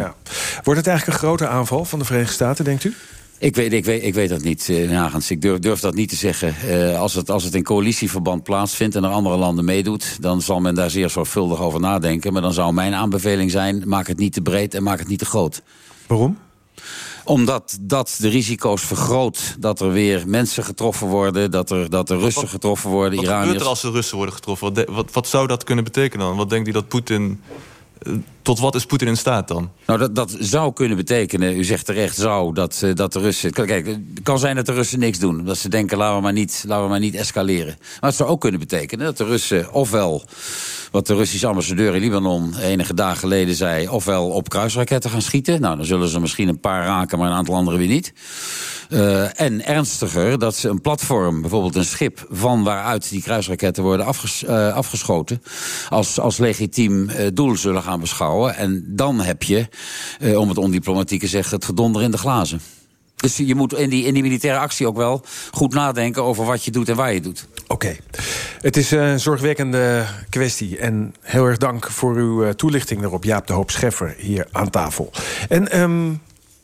Wordt het eigenlijk een grote aanval van de Verenigde Staten, denkt u? Ik weet, ik weet, ik weet dat niet, uh, Hagens. Ik durf, durf dat niet te zeggen. Uh, als, het, als het in coalitieverband plaatsvindt en er andere landen meedoet... dan zal men daar zeer zorgvuldig over nadenken. Maar dan zou mijn aanbeveling zijn... maak het niet te breed en maak het niet te groot. Waarom? Omdat dat de risico's vergroot. Dat er weer mensen getroffen worden. Dat er, dat er Russen getroffen worden. Wat Iraniërs. gebeurt er als de Russen worden getroffen? Wat, de- wat, wat zou dat kunnen betekenen dan? Wat denkt u dat Poetin... eh, Tot wat is Poetin in staat dan? Nou, dat, dat zou kunnen betekenen, u zegt terecht zou, dat, eh, dat de Russen... Kijk, het kan zijn dat de Russen niks doen. Dat ze denken, laten we, maar niet, laten we maar niet escaleren. Maar het zou ook kunnen betekenen dat de Russen ofwel... wat de Russische ambassadeur in Libanon enige dagen geleden zei... ofwel op kruisraketten gaan schieten. Nou, dan zullen ze misschien een paar raken, maar een aantal andere weer niet. Eh, en ernstiger, dat ze een platform, bijvoorbeeld een schip... van waaruit die kruisraketten worden eh, afgeschoten... als, als legitiem doel zullen gaan beschouwen. En dan heb je, eh, om het ondiplomatieke zeggen... het gedonder in de glazen. Dus je moet in die, in die militaire actie ook wel goed nadenken... over wat je doet en waar je doet. Oké. Het is een zorgwekkende kwestie. En heel erg dank voor uw eh, toelichting daarop. Jaap de Hoop Scheffer hier aan tafel. En ehm,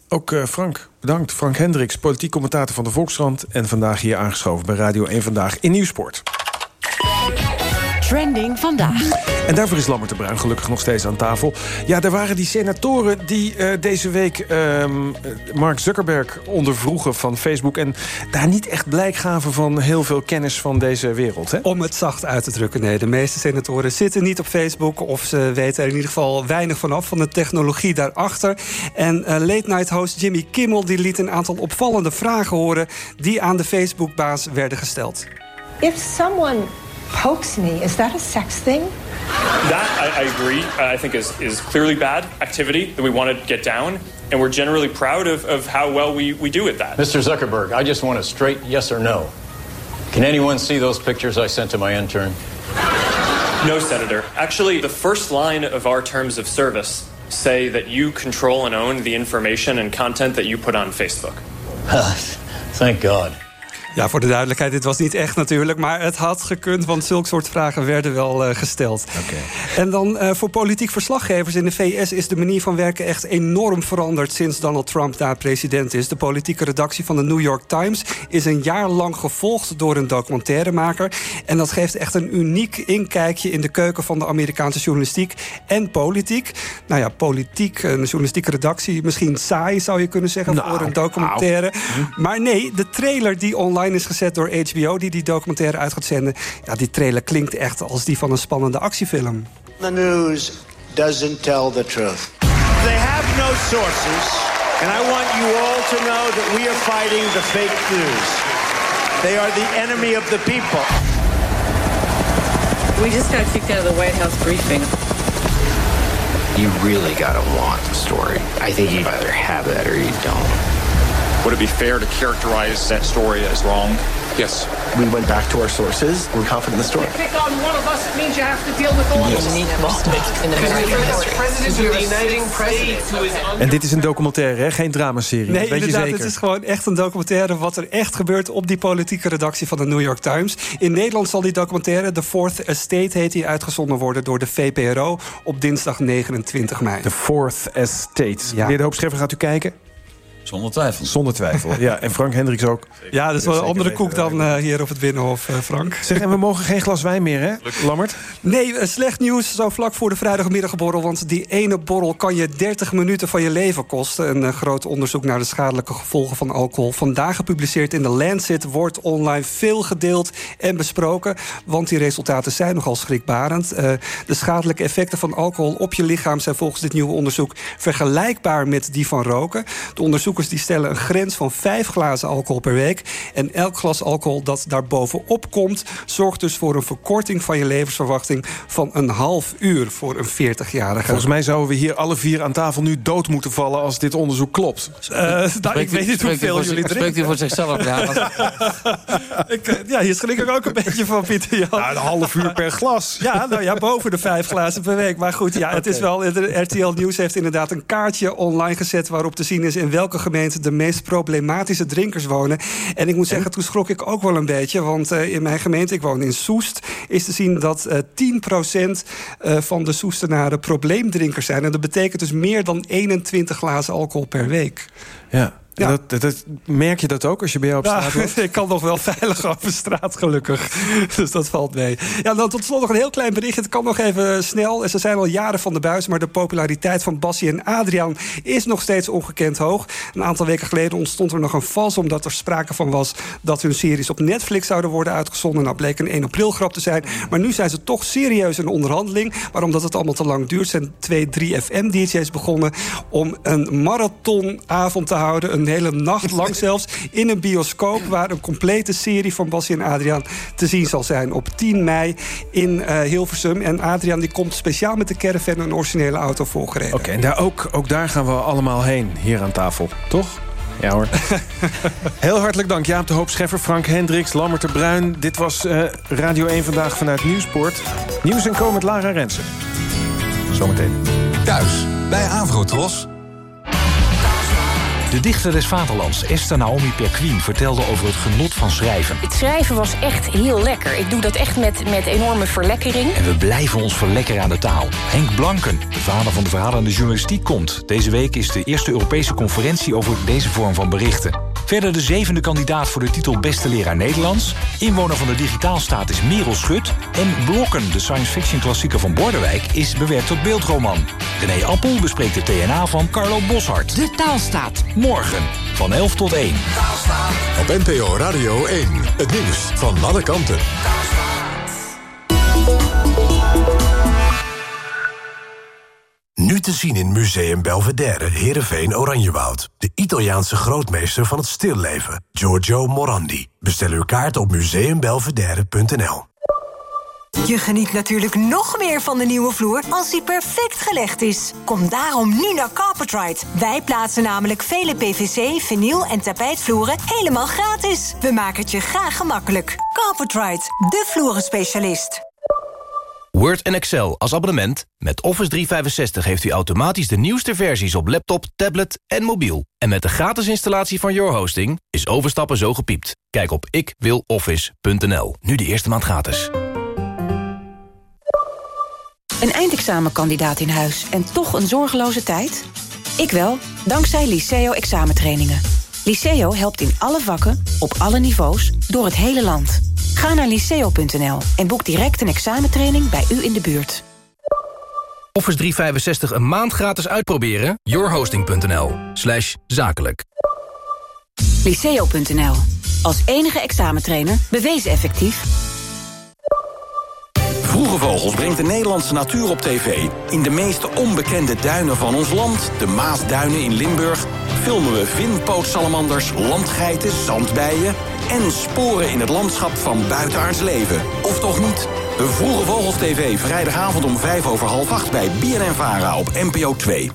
ook eh, Frank, bedankt. Frank Hendricks, politiek commentator van de Volkskrant... en vandaag hier aangeschoven bij Radio 1 Vandaag in Nieuwsport. Trending vandaag. En daarvoor is Lammert de Bruin gelukkig nog steeds aan tafel. Ja, er waren die senatoren die eh, deze week ehm, eh, Mark Zuckerberg ondervroegen van Facebook... en daar niet echt blijk gaven van heel veel kennis van deze wereld. Hè? Om het zacht uit te drukken, nee. De meeste senatoren zitten niet op Facebook... of ze weten er in ieder geval weinig vanaf van de technologie daarachter. En eh, late night host Jimmy Kimmel die liet een aantal opvallende vragen horen... die aan de Facebook-baas werden gesteld. If someone pokes me, is that a sex thing? That I, I agree. Uh, I think is is clearly bad activity that we want to get down, and we're generally proud of, of how well we, we do at that. Mr. Zuckerberg, I just want a straight yes or no. Can anyone see those pictures I sent to my intern? No, Senator. Actually, the first line of our terms of service say that you control and own the information and content that you put on Facebook. <laughs> Thank God. Ja, voor de duidelijkheid, dit was niet echt natuurlijk. Maar het had gekund, want zulke soort vragen werden wel uh, gesteld. En dan uh, voor politiek verslaggevers in de VS is de manier van werken echt enorm veranderd sinds Donald Trump daar president is. De politieke redactie van de New York Times is een jaar lang gevolgd door een documentairemaker. En dat geeft echt een uniek inkijkje in de keuken van de Amerikaanse journalistiek en politiek. Nou ja, politiek, een journalistieke redactie, misschien saai zou je kunnen zeggen nou, voor een documentaire. Nou. Maar nee, de trailer die online is gezet door HBO... die die documentaire uit gaat zenden. Ja, die trailer klinkt echt als die van een spannende actiefilm. The news doesn't tell the truth. They have no sources. And I want you all to know that we are fighting the fake news. They are the enemy of the people. We just got kicked out of the White House briefing. You really gotta want the story. I think you either have that or you don't. Would it be fair to characterize that story as wrong? Yes. We went back to our sources. We're confident in the story. Pick on one of us, it means you have to deal with all of us. Unique moment in the President of the United States. En dit is een documentaire, hè? geen dramaserie. Nee, Weet inderdaad. je Het is gewoon echt een documentaire... wat er echt gebeurt op die politieke redactie van de New York Times. In Nederland zal die documentaire, The Fourth Estate heet die... uitgezonden worden door de VPRO op dinsdag 29 mei. The Fourth Estate. Meneer de Hoop Scheffer, gaat u kijken? Zonder twijfel. Zonder twijfel. Ja, en Frank Hendricks ook. Ja, dat is wel een andere koek dan eh, hier op het Binnenhof, eh, Frank. Zeg, en we mogen geen glas wijn meer, hè? Lammert? Nee, eh, slecht nieuws zo vlak voor de vrijdagmiddagborrel. Want die ene borrel kan je 30 minuten van je leven kosten. Een groot onderzoek naar de schadelijke gevolgen van alcohol. Vandaag gepubliceerd in de Lancet wordt online veel gedeeld en besproken. Want die resultaten zijn nogal schrikbarend. Eh, de schadelijke effecten van alcohol op je lichaam... zijn volgens dit nieuwe onderzoek vergelijkbaar met die van roken. De onderzoekers die stellen een grens van 5 glazen alcohol per week. En elk glas alcohol dat daar bovenop komt... zorgt dus voor een verkorting van je levensverwachting... van een half uur voor een 40-jarige. Volgens mij zouden we hier alle vier aan tafel nu dood moeten vallen... als dit onderzoek klopt. Eh, nou, ik weet niet hoeveel jullie drinken. Spreekt u voor zichzelf? Ja, <laughs> Ik, eh, ja, hier schrik ik ook een beetje van, Pieter Jan. Nou, een half uur per glas. Ja, nou ja, boven de vijf glazen per week. Maar goed, ja, het is wel. RTL Nieuws heeft inderdaad een kaartje online gezet waarop te zien is in welke gemeente de meest problematische drinkers wonen. En ik moet zeggen, toen schrok ik ook wel een beetje. Want eh, in mijn gemeente, ik woon in Soest, is te zien dat eh 10% eh, van de Soestenaren probleemdrinkers zijn. En dat betekent dus meer dan 21 glazen alcohol per week. Ja. En Dat, merk je dat ook als je bij jou op Ja, straat <laughs> ik kan nog wel veilig <laughs> over straat, gelukkig. <laughs> Dus dat valt mee. Ja, dan tot slot nog een heel klein bericht. Het kan nog even snel. Ze zijn al jaren van de buis, maar de populariteit van Bassie en Adriaan is nog steeds ongekend hoog. Een aantal weken geleden ontstond er nog een vals, omdat er sprake van was dat hun series op Netflix zouden worden uitgezonden. Nou, bleek een 1 april grap te zijn. Maar nu zijn ze toch serieus in onderhandeling. Maar omdat het allemaal te lang duurt, zijn twee 3FM-DJ's begonnen om een marathonavond te houden. Een hele nacht lang <laughs> zelfs. In een bioscoop waar een complete serie van Bassie en Adriaan te zien zal zijn. Op 10 mei in eh, Hilversum. En Adriaan die komt speciaal met de caravan een originele auto voorgereden. Oké, en daar ook, ook daar gaan we allemaal heen, hier aan tafel. Toch? Ja hoor. <laughs> Heel hartelijk dank Jaap de Hoop Scheffer, Frank Hendricks, Lammert de Bruin. Dit was eh, Radio 1 Vandaag vanuit Nieuwsport. Nieuws en komen met Lara Rensen. Zometeen. Thuis bij Avrotros. De dichter des vaderlands, Esther Naomi Perquin, vertelde over het genot van schrijven. Het schrijven was echt heel lekker. Ik doe dat echt met, met enorme verlekkering. En we blijven ons verlekkeren aan de taal. Henk Blanken, de vader van de verhalende journalistiek, komt. Deze week is de eerste Europese conferentie over deze vorm van berichten. Verder de zevende kandidaat voor de titel Beste Leraar Nederlands. Inwoner van de digitaalstaat is Merel Schut. En Blokken, de science fiction klassieker van Bordewijk, is bewerkt tot beeldroman. René Appel bespreekt de TNA van Carlo Boshart. De taalstaat. Morgen van 11 tot 1. Op NPO Radio 1. Het nieuws van alle kanten. Nu te zien in Museum Belvedere, Heerenveen, Oranjewoud. De Italiaanse grootmeester van het stilleven, Giorgio Morandi. Bestel uw kaart op museumbelvedere.nl. Je geniet natuurlijk nog meer van de nieuwe vloer als die perfect gelegd is. Kom daarom nu naar Carpetride. Wij plaatsen namelijk vele PVC, vinyl en tapijtvloeren helemaal gratis. We maken het je graag gemakkelijk. Carpetride, de vloerenspecialist. Word en Excel als abonnement. Met Office 365 heeft u automatisch de nieuwste versies op laptop, tablet en mobiel. En met de gratis installatie van Your Hosting is overstappen zo gepiept. Kijk op ikwiloffice.nl. Nu de eerste maand gratis. Een eindexamenkandidaat in huis en toch een zorgeloze tijd? Ik wel, dankzij Liceo examentrainingen. Liceo helpt in alle vakken, op alle niveaus, door het hele land. Ga naar liceo.nl en boek direct een examentraining bij u in de buurt. Office 365 een maand gratis uitproberen? yourhosting.nl slash zakelijk. Liceo.nl. Als enige examentrainer bewezen effectief. Vroege Vogels brengt de Nederlandse natuur op tv. In de meest onbekende duinen van ons land, de Maasduinen in Limburg... filmen we vinpootsalamanders, landgeiten, zandbijen... en sporen in het landschap van buitenaards leven. Of toch niet? Vroege Vogels TV, vrijdagavond om vijf over half acht... bij BNN-VARA op NPO 2.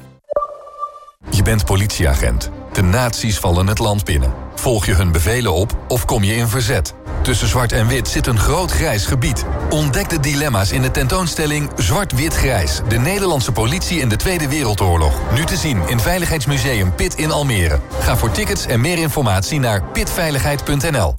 Je bent politieagent. De nazi's vallen het land binnen. Volg je hun bevelen op of kom je in verzet? Tussen zwart en wit zit een groot grijs gebied. Ontdek de dilemma's in de tentoonstelling Zwart-Wit-Grijs... de Nederlandse politie in de Tweede Wereldoorlog. Nu te zien in Veiligheidsmuseum Pit in Almere. Ga voor tickets en meer informatie naar pitveiligheid.nl.